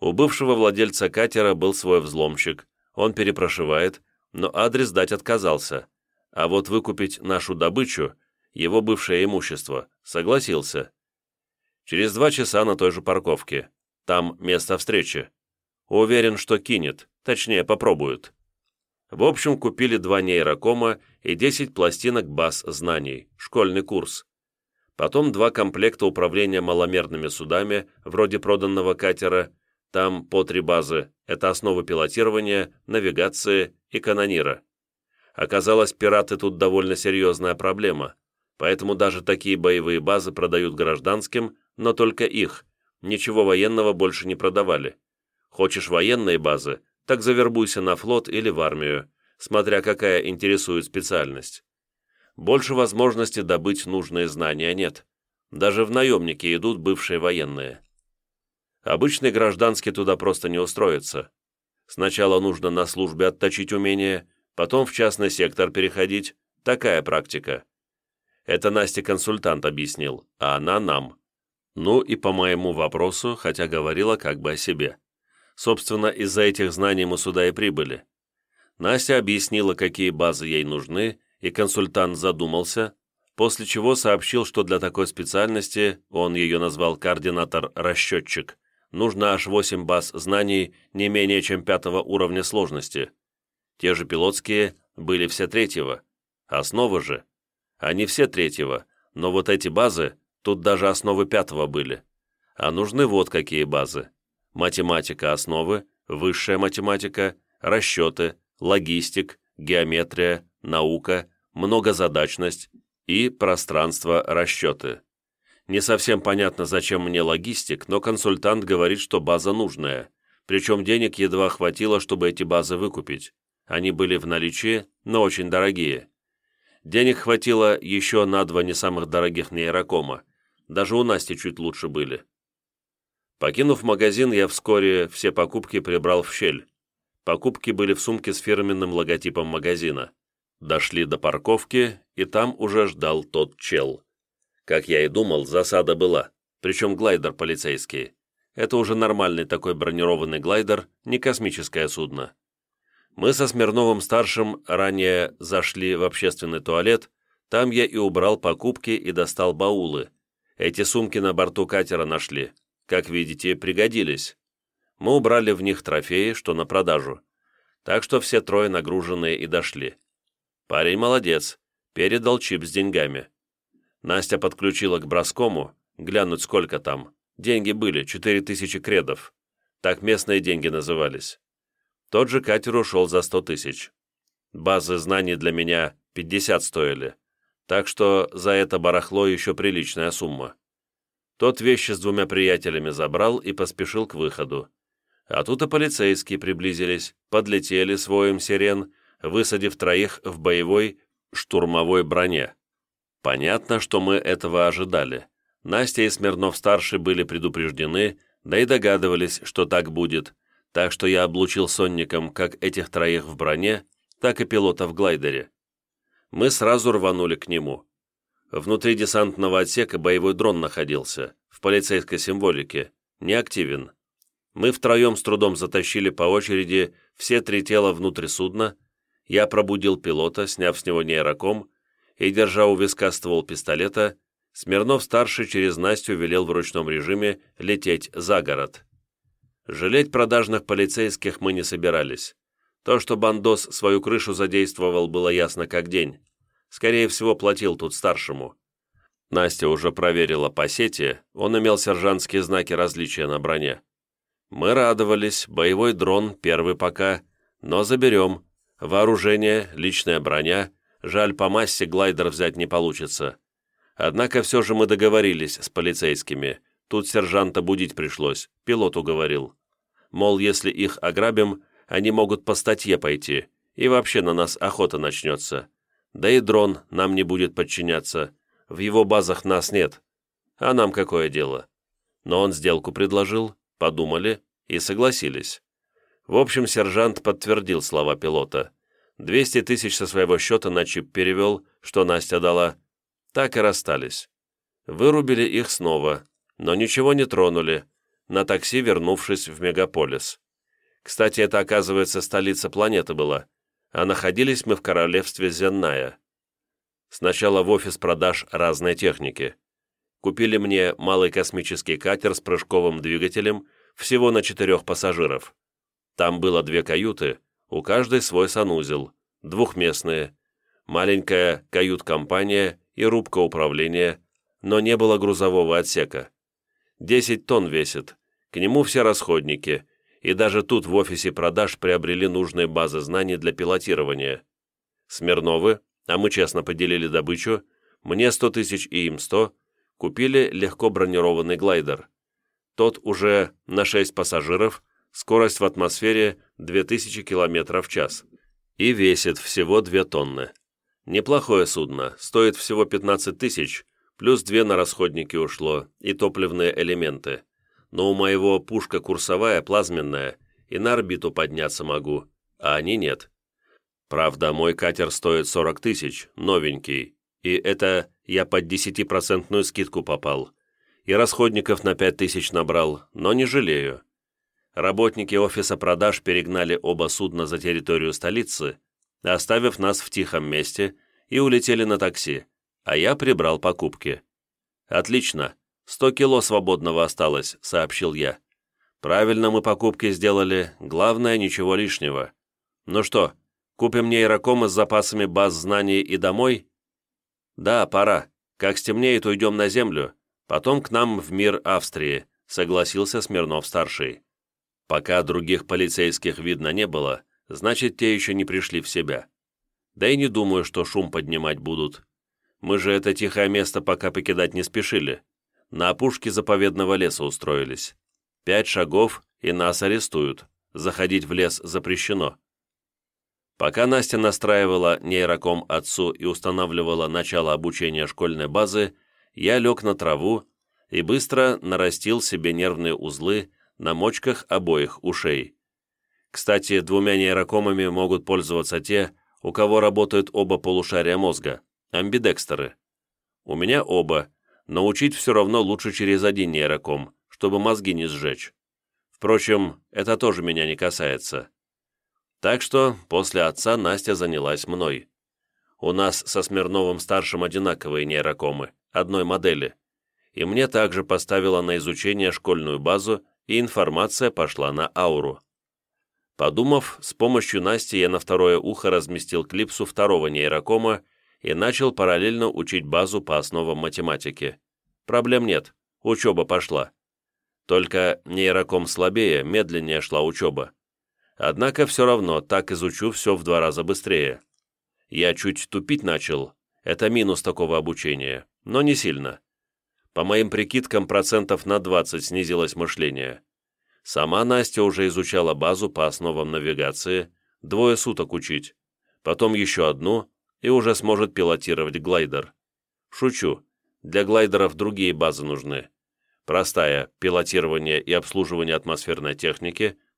У бывшего владельца катера был свой взломщик, он перепрошивает, но адрес дать отказался, а вот выкупить нашу добычу, его бывшее имущество, согласился. Через два часа на той же парковке. Там место встречи. Уверен, что кинет, точнее попробует. В общем, купили два нейрокома и 10 пластинок баз знаний, школьный курс. Потом два комплекта управления маломерными судами, вроде проданного катера, там по три базы, это основы пилотирования, навигации и канонира. Оказалось, пираты тут довольно серьезная проблема, поэтому даже такие боевые базы продают гражданским, но только их, ничего военного больше не продавали. Хочешь военные базы, так завербуйся на флот или в армию, смотря какая интересует специальность. Больше возможности добыть нужные знания нет. Даже в наемники идут бывшие военные. Обычный гражданский туда просто не устроится. Сначала нужно на службе отточить умения, потом в частный сектор переходить. Такая практика. Это Настя консультант объяснил, а она нам. Ну и по моему вопросу, хотя говорила как бы о себе. Собственно, из-за этих знаний мы сюда и прибыли. Настя объяснила, какие базы ей нужны, и консультант задумался, после чего сообщил, что для такой специальности, он ее назвал координатор-расчетчик, нужно аж 8 баз знаний не менее чем пятого уровня сложности. Те же пилотские были все третьего. Основы же. Они все третьего, но вот эти базы, тут даже основы пятого были. А нужны вот какие базы. Математика основы, высшая математика, расчеты, логистик, геометрия, наука, многозадачность и пространство-расчеты. Не совсем понятно, зачем мне логистик, но консультант говорит, что база нужная, причем денег едва хватило, чтобы эти базы выкупить. Они были в наличии, но очень дорогие. Денег хватило еще на два не самых дорогих нейрокома. Даже у Насти чуть лучше были. Покинув магазин, я вскоре все покупки прибрал в щель. Покупки были в сумке с фирменным логотипом магазина. Дошли до парковки, и там уже ждал тот чел. Как я и думал, засада была, причем глайдер полицейский. Это уже нормальный такой бронированный глайдер, не космическое судно. Мы со Смирновым-старшим ранее зашли в общественный туалет, там я и убрал покупки и достал баулы. Эти сумки на борту катера нашли. Как видите, пригодились. Мы убрали в них трофеи, что на продажу. Так что все трое нагруженные и дошли. Парень молодец, передал чип с деньгами. Настя подключила к броскому, глянуть сколько там. Деньги были, 4000 кредов. Так местные деньги назывались. Тот же катер ушел за 100 тысяч. Базы знаний для меня 50 стоили. Так что за это барахло еще приличная сумма. Тот вещи с двумя приятелями забрал и поспешил к выходу. А тут и полицейские приблизились, подлетели с воем сирен, высадив троих в боевой штурмовой броне. Понятно, что мы этого ожидали. Настя и Смирнов-старший были предупреждены, да и догадывались, что так будет, так что я облучил сонником как этих троих в броне, так и пилота в глайдере. Мы сразу рванули к нему. Внутри десантного отсека боевой дрон находился, в полицейской символике, неактивен. Мы втроем с трудом затащили по очереди все три тела внутрь судна, я пробудил пилота, сняв с него нейроком, и, держа у виска ствол пистолета, Смирнов-старший через Настю велел в ручном режиме лететь за город. Жалеть продажных полицейских мы не собирались. То, что Бандос свою крышу задействовал, было ясно как день. Скорее всего, платил тут старшему. Настя уже проверила по сети, он имел сержантские знаки различия на броне. Мы радовались, боевой дрон, первый пока, но заберем. Вооружение, личная броня, жаль, по массе глайдер взять не получится. Однако все же мы договорились с полицейскими. Тут сержанта будить пришлось, пилот уговорил. Мол, если их ограбим, они могут по статье пойти, и вообще на нас охота начнется. Да и дрон нам не будет подчиняться, в его базах нас нет. А нам какое дело? Но он сделку предложил, подумали и согласились. В общем, сержант подтвердил слова пилота. 200 тысяч со своего счета на чип перевел, что Настя дала. Так и расстались. Вырубили их снова, но ничего не тронули, на такси вернувшись в мегаполис. Кстати, это, оказывается, столица планеты была, а находились мы в королевстве Зенная. Сначала в офис продаж разной техники. Купили мне малый космический катер с прыжковым двигателем всего на четырех пассажиров. Там было две каюты, у каждой свой санузел, двухместные, маленькая кают-компания и рубка управления, но не было грузового отсека. 10 тонн весит, к нему все расходники, и даже тут в офисе продаж приобрели нужные базы знаний для пилотирования. Смирновы а мы честно поделили добычу, мне 100 тысяч и им 100, купили легко бронированный глайдер. Тот уже на 6 пассажиров, скорость в атмосфере 2000 км в час и весит всего 2 тонны. Неплохое судно, стоит всего 15 тысяч, плюс 2 на расходники ушло и топливные элементы. Но у моего пушка курсовая, плазменная, и на орбиту подняться могу, а они нет. Правда, мой катер стоит 40 тысяч, новенький, и это я под 10% скидку попал. И расходников на 5 тысяч набрал, но не жалею. Работники офиса продаж перегнали оба судна за территорию столицы, оставив нас в тихом месте, и улетели на такси, а я прибрал покупки. «Отлично, 100 кило свободного осталось», — сообщил я. «Правильно мы покупки сделали, главное, ничего лишнего. Ну что, Купим нейрокомы с запасами баз знаний и домой? Да, пора. Как стемнеет, уйдем на землю. Потом к нам в мир Австрии, согласился Смирнов-старший. Пока других полицейских видно не было, значит, те еще не пришли в себя. Да и не думаю, что шум поднимать будут. Мы же это тихое место пока покидать не спешили. На опушке заповедного леса устроились. Пять шагов, и нас арестуют. Заходить в лес запрещено. Пока Настя настраивала нейроком отцу и устанавливала начало обучения школьной базы, я лег на траву и быстро нарастил себе нервные узлы на мочках обоих ушей. Кстати, двумя нейрокомами могут пользоваться те, у кого работают оба полушария мозга, амбидекстеры. У меня оба, но учить все равно лучше через один нейроком, чтобы мозги не сжечь. Впрочем, это тоже меня не касается. Так что после отца Настя занялась мной. У нас со Смирновым-старшим одинаковые нейрокомы, одной модели. И мне также поставила на изучение школьную базу, и информация пошла на ауру. Подумав, с помощью Насти я на второе ухо разместил клипсу второго нейрокома и начал параллельно учить базу по основам математики. Проблем нет, учеба пошла. Только нейроком слабее, медленнее шла учеба. Однако все равно так изучу все в два раза быстрее. Я чуть тупить начал, это минус такого обучения, но не сильно. По моим прикидкам, процентов на 20 снизилось мышление. Сама Настя уже изучала базу по основам навигации, двое суток учить, потом еще одну, и уже сможет пилотировать глайдер. Шучу, для глайдеров другие базы нужны. Простая – пилотирование и обслуживание атмосферной техники –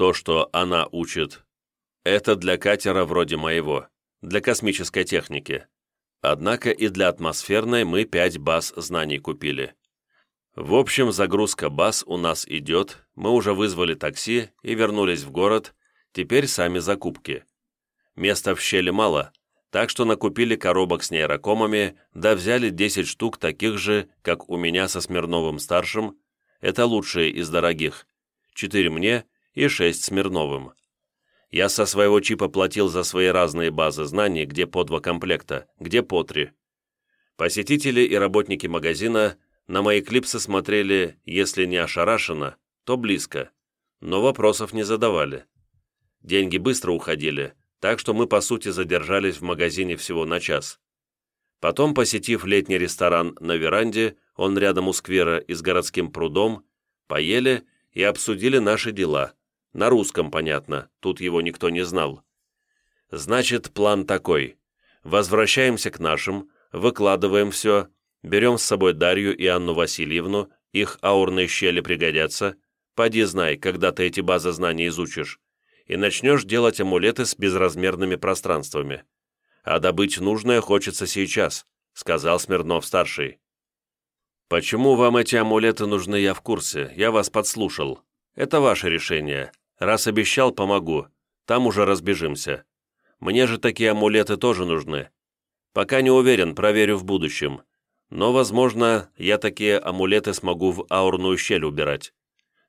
то, что она учит, это для катера вроде моего, для космической техники. Однако и для атмосферной мы пять баз знаний купили. В общем, загрузка баз у нас идет, мы уже вызвали такси и вернулись в город, теперь сами закупки. Места в щели мало, так что накупили коробок с нейрокомами, да взяли 10 штук таких же, как у меня со Смирновым-старшим, это лучшие из дорогих, 4 мне и 6 Смирновым. Я со своего чипа платил за свои разные базы знаний, где по два комплекта, где по три. Посетители и работники магазина на мои клипсы смотрели, если не ошарашенно, то близко, но вопросов не задавали. Деньги быстро уходили, так что мы, по сути, задержались в магазине всего на час. Потом, посетив летний ресторан на веранде, он рядом у сквера и с городским прудом, поели и обсудили наши дела – на русском, понятно, тут его никто не знал. Значит, план такой. Возвращаемся к нашим, выкладываем все, берем с собой Дарью и Анну Васильевну, их аурные щели пригодятся, поди знай, когда ты эти базы знаний изучишь, и начнешь делать амулеты с безразмерными пространствами. А добыть нужное хочется сейчас, сказал Смирнов-старший. «Почему вам эти амулеты нужны, я в курсе, я вас подслушал. Это ваше решение. Раз обещал, помогу. Там уже разбежимся. Мне же такие амулеты тоже нужны. Пока не уверен, проверю в будущем. Но, возможно, я такие амулеты смогу в аурную щель убирать.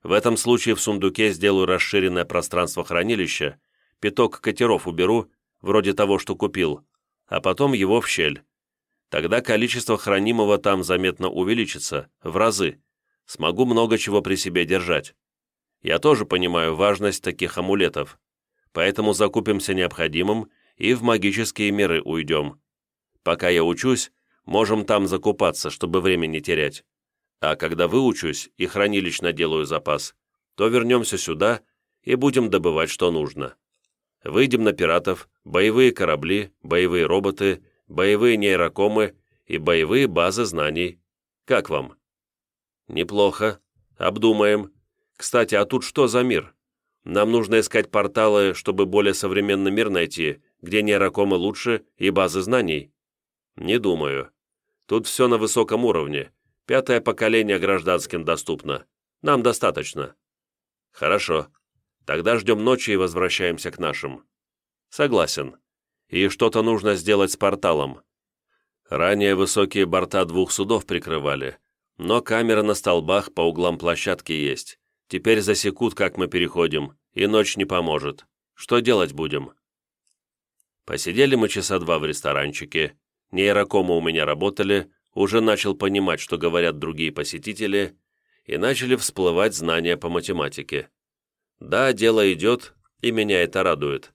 В этом случае в сундуке сделаю расширенное пространство хранилища, пяток катеров уберу, вроде того, что купил, а потом его в щель. Тогда количество хранимого там заметно увеличится, в разы. Смогу много чего при себе держать. Я тоже понимаю важность таких амулетов, поэтому закупимся необходимым и в магические миры уйдем. Пока я учусь, можем там закупаться, чтобы время не терять. А когда выучусь и хранилищно делаю запас, то вернемся сюда и будем добывать, что нужно. Выйдем на пиратов, боевые корабли, боевые роботы, боевые нейрокомы и боевые базы знаний. Как вам? Неплохо. Обдумаем. Кстати, а тут что за мир? Нам нужно искать порталы, чтобы более современный мир найти, где нейрокомы лучше и базы знаний? Не думаю. Тут все на высоком уровне. Пятое поколение гражданским доступно. Нам достаточно. Хорошо. Тогда ждем ночи и возвращаемся к нашим. Согласен. И что-то нужно сделать с порталом. Ранее высокие борта двух судов прикрывали, но камеры на столбах по углам площадки есть. Теперь засекут, как мы переходим, и ночь не поможет. Что делать будем?» Посидели мы часа два в ресторанчике, нейрокомы у меня работали, уже начал понимать, что говорят другие посетители, и начали всплывать знания по математике. Да, дело идет, и меня это радует.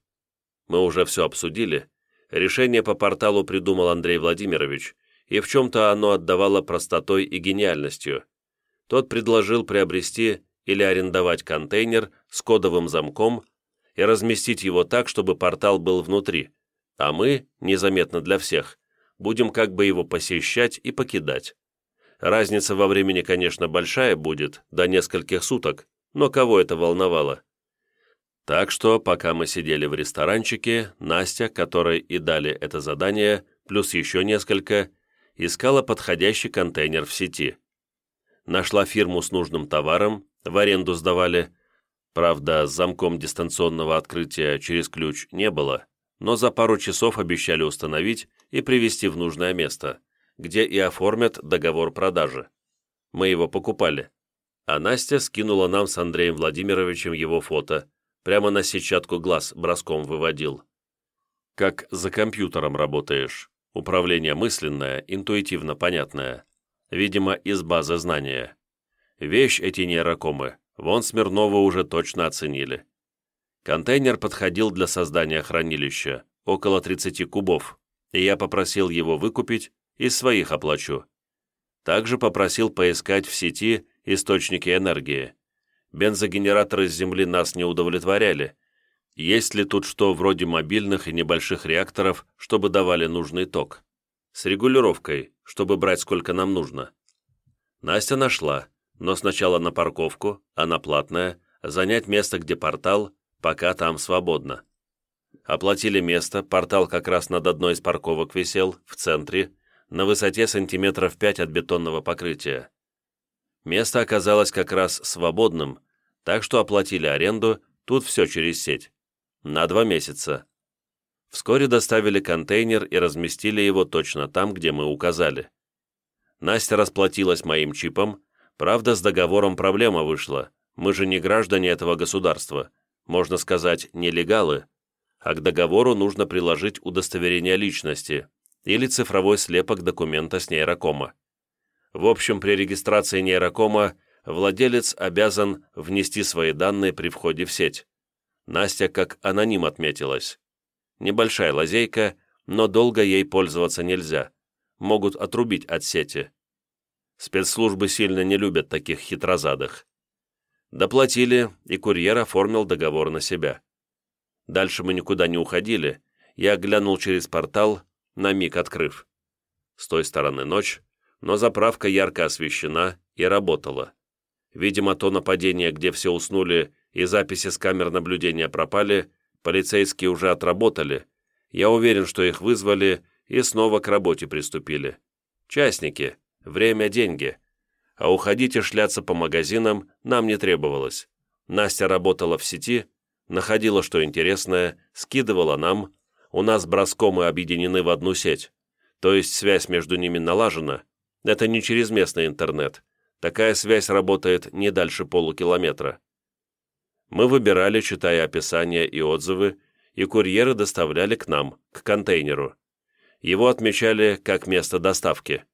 Мы уже все обсудили. Решение по порталу придумал Андрей Владимирович, и в чем-то оно отдавало простотой и гениальностью. Тот предложил приобрести или арендовать контейнер с кодовым замком и разместить его так, чтобы портал был внутри, а мы, незаметно для всех, будем как бы его посещать и покидать. Разница во времени, конечно, большая будет, до нескольких суток, но кого это волновало? Так что, пока мы сидели в ресторанчике, Настя, которой и дали это задание, плюс еще несколько, искала подходящий контейнер в сети. Нашла фирму с нужным товаром, в аренду сдавали. Правда, с замком дистанционного открытия через ключ не было, но за пару часов обещали установить и привести в нужное место, где и оформят договор продажи. Мы его покупали. А Настя скинула нам с Андреем Владимировичем его фото, прямо на сетчатку глаз броском выводил. Как за компьютером работаешь. Управление мысленное, интуитивно понятное. Видимо, из базы знания. Вещь эти нейрокомы, вон Смирнова уже точно оценили. Контейнер подходил для создания хранилища, около 30 кубов, и я попросил его выкупить, из своих оплачу. Также попросил поискать в сети источники энергии. Бензогенераторы с Земли нас не удовлетворяли. Есть ли тут что вроде мобильных и небольших реакторов, чтобы давали нужный ток? С регулировкой, чтобы брать сколько нам нужно. Настя нашла, но сначала на парковку, она платная, занять место, где портал, пока там свободно. Оплатили место, портал как раз над одной из парковок висел, в центре, на высоте сантиметров 5 от бетонного покрытия. Место оказалось как раз свободным, так что оплатили аренду, тут все через сеть. На два месяца. Вскоре доставили контейнер и разместили его точно там, где мы указали. Настя расплатилась моим чипом, правда, с договором проблема вышла. Мы же не граждане этого государства, можно сказать, нелегалы, а к договору нужно приложить удостоверение личности или цифровой слепок документа с нейрокома. В общем, при регистрации нейрокома владелец обязан внести свои данные при входе в сеть. Настя как аноним отметилась. Небольшая лазейка, но долго ей пользоваться нельзя. Могут отрубить от сети. Спецслужбы сильно не любят таких хитрозадых. Доплатили, и курьер оформил договор на себя. Дальше мы никуда не уходили. Я глянул через портал, на миг открыв. С той стороны ночь, но заправка ярко освещена и работала. Видимо, то нападение, где все уснули и записи с камер наблюдения пропали, полицейские уже отработали. Я уверен, что их вызвали и снова к работе приступили. Частники, время – деньги. А уходить и шляться по магазинам нам не требовалось. Настя работала в сети, находила что интересное, скидывала нам, у нас броском мы объединены в одну сеть, то есть связь между ними налажена, это не через местный интернет. Такая связь работает не дальше полукилометра. Мы выбирали, читая описания и отзывы, и курьеры доставляли к нам, к контейнеру. Его отмечали как место доставки.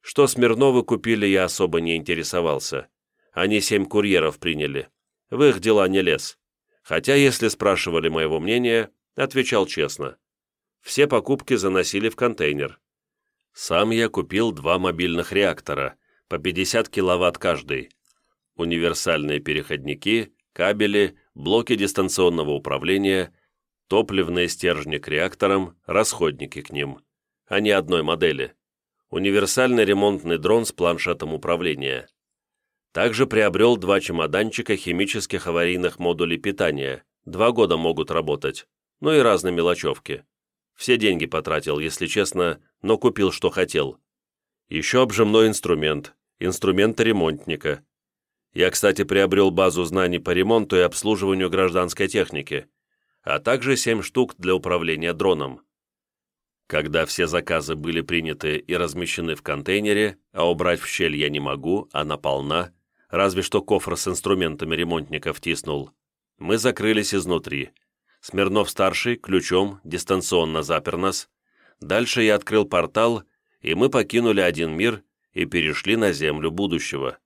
Что Смирновы купили, я особо не интересовался. Они семь курьеров приняли. В их дела не лез. Хотя, если спрашивали моего мнения, отвечал честно. Все покупки заносили в контейнер. Сам я купил два мобильных реактора, по 50 киловатт каждый. Универсальные переходники, кабели, блоки дистанционного управления, топливные стержни к реакторам, расходники к ним. Они одной модели. Универсальный ремонтный дрон с планшетом управления. Также приобрел два чемоданчика химических аварийных модулей питания. Два года могут работать. Ну и разные мелочевки. Все деньги потратил, если честно, но купил, что хотел. Еще обжимной инструмент, инструмент ремонтника. Я, кстати, приобрел базу знаний по ремонту и обслуживанию гражданской техники, а также семь штук для управления дроном. Когда все заказы были приняты и размещены в контейнере, а убрать в щель я не могу, она полна, разве что кофр с инструментами ремонтника втиснул, мы закрылись изнутри. Смирнов-старший ключом дистанционно запер нас, Дальше я открыл портал, и мы покинули один мир и перешли на землю будущего.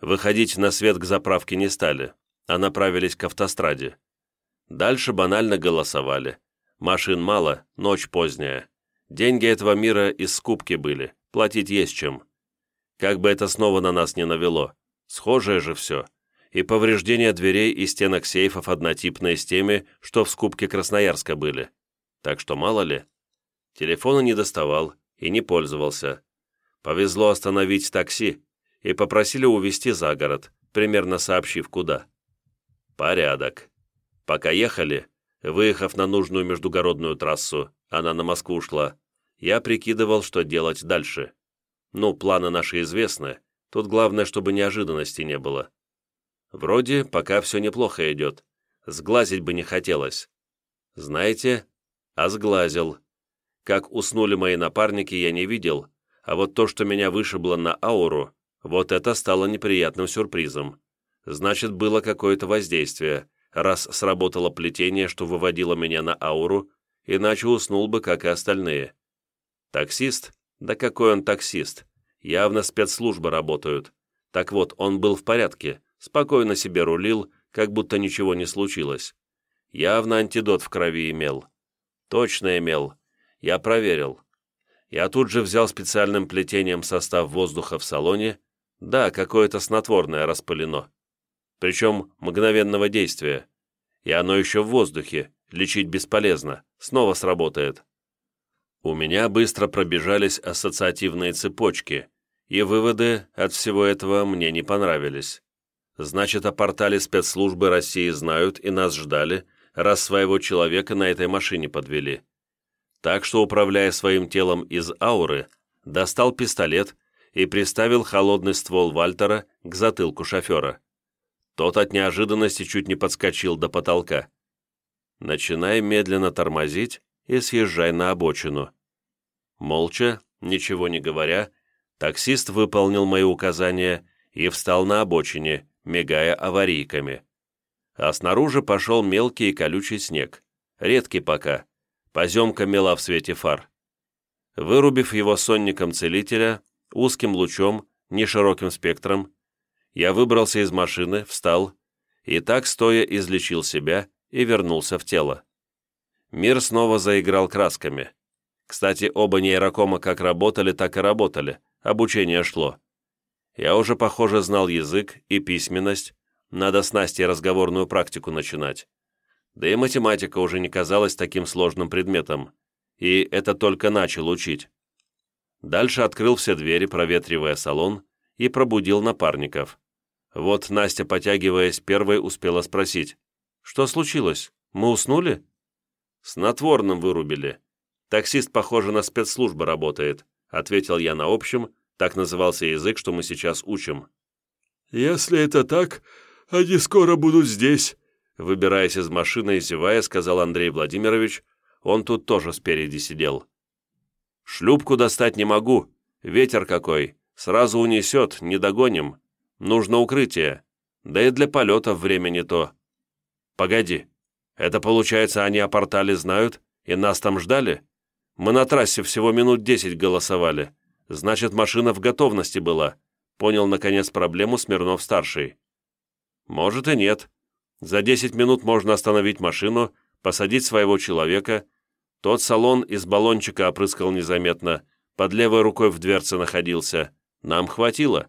Выходить на свет к заправке не стали, а направились к автостраде. Дальше банально голосовали. Машин мало, ночь поздняя. Деньги этого мира из скупки были, платить есть чем. Как бы это снова на нас не навело. Схожее же все. И повреждения дверей и стенок сейфов однотипные с теми, что в скупке Красноярска были. Так что мало ли. Телефона не доставал и не пользовался. Повезло остановить такси и попросили увезти за город, примерно сообщив куда. Порядок. Пока ехали, выехав на нужную междугородную трассу, она на Москву шла, я прикидывал, что делать дальше. Ну, планы наши известны, тут главное, чтобы неожиданности не было. Вроде пока все неплохо идет. Сглазить бы не хотелось. Знаете, а сглазил. Как уснули мои напарники, я не видел, а вот то, что меня вышибло на ауру, вот это стало неприятным сюрпризом. Значит, было какое-то воздействие, раз сработало плетение, что выводило меня на ауру, иначе уснул бы, как и остальные. Таксист? Да какой он таксист? Явно спецслужбы работают. Так вот, он был в порядке, спокойно себе рулил, как будто ничего не случилось. Явно антидот в крови имел. Точно имел. Я проверил. Я тут же взял специальным плетением состав воздуха в салоне. Да, какое-то снотворное распылено. Причем мгновенного действия. И оно еще в воздухе, лечить бесполезно, снова сработает. У меня быстро пробежались ассоциативные цепочки, и выводы от всего этого мне не понравились. Значит, о портале спецслужбы России знают и нас ждали, раз своего человека на этой машине подвели. Так что, управляя своим телом из ауры, достал пистолет и приставил холодный ствол Вальтера к затылку шофера. Тот от неожиданности чуть не подскочил до потолка. Начинай медленно тормозить и съезжай на обочину. Молча, ничего не говоря, таксист выполнил мои указания и встал на обочине, мигая аварийками. А снаружи пошел мелкий и колючий снег, редкий пока, поземка мела в свете фар. Вырубив его сонником целителя, узким лучом, нешироким спектром, я выбрался из машины, встал и так стоя излечил себя и вернулся в тело. Мир снова заиграл красками. Кстати, оба нейрокома как работали, так и работали, обучение шло. Я уже, похоже, знал язык и письменность, надо с Настей разговорную практику начинать. Да и математика уже не казалась таким сложным предметом, и это только начал учить. Дальше открыл все двери, проветривая салон, и пробудил напарников. Вот Настя, потягиваясь, первой успела спросить. «Что случилось? Мы уснули?» «Снотворным вырубили. Таксист, похоже, на спецслужбы работает», ответил я на общем, так назывался язык, что мы сейчас учим. «Если это так, они скоро будут здесь», выбираясь из машины и зевая, сказал Андрей Владимирович, он тут тоже спереди сидел. «Шлюпку достать не могу, ветер какой, сразу унесет, не догоним, нужно укрытие, да и для полетов время не то». «Погоди, это получается, они о портале знают и нас там ждали? Мы на трассе всего минут десять голосовали, значит, машина в готовности была», понял, наконец, проблему Смирнов-старший. «Может и нет. За десять минут можно остановить машину, посадить своего человека. Тот салон из баллончика опрыскал незаметно, под левой рукой в дверце находился. Нам хватило.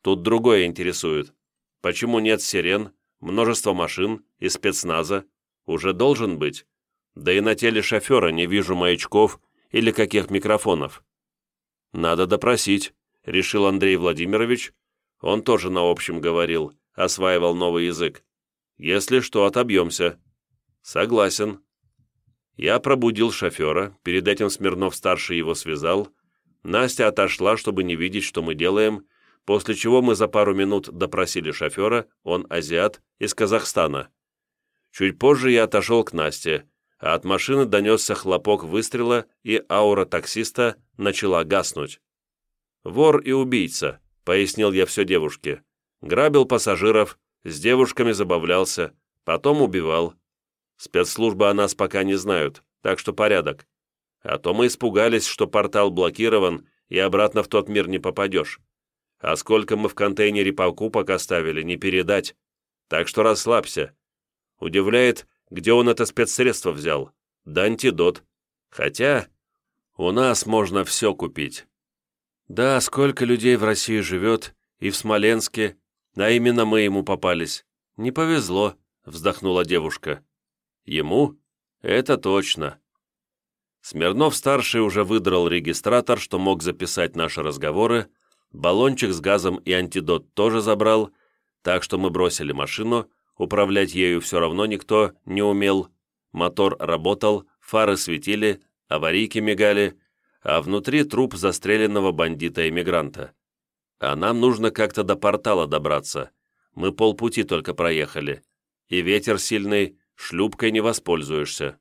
Тут другое интересует. Почему нет сирен, множество машин и спецназа? Уже должен быть. Да и на теле шофера не вижу маячков или каких микрофонов. Надо допросить, решил Андрей Владимирович. Он тоже на общем говорил, осваивал новый язык. Если что, отобьемся». «Согласен». Я пробудил шофера, перед этим Смирнов-старший его связал. Настя отошла, чтобы не видеть, что мы делаем, после чего мы за пару минут допросили шофера, он азиат, из Казахстана. Чуть позже я отошел к Насте, а от машины донесся хлопок выстрела, и аура таксиста начала гаснуть. «Вор и убийца», — пояснил я все девушке. «Грабил пассажиров, с девушками забавлялся, потом убивал. Спецслужбы о нас пока не знают, так что порядок. А то мы испугались, что портал блокирован, и обратно в тот мир не попадешь. А сколько мы в контейнере покупок оставили, не передать. Так что расслабься. Удивляет, где он это спецсредство взял. Да антидот. Хотя у нас можно все купить. Да, сколько людей в России живет, и в Смоленске, а именно мы ему попались. Не повезло, вздохнула девушка. Ему? Это точно. Смирнов-старший уже выдрал регистратор, что мог записать наши разговоры, баллончик с газом и антидот тоже забрал, так что мы бросили машину, управлять ею все равно никто не умел, мотор работал, фары светили, аварийки мигали, а внутри труп застреленного бандита-эмигранта. А нам нужно как-то до портала добраться. Мы полпути только проехали. И ветер сильный, шлюпкой не воспользуешься».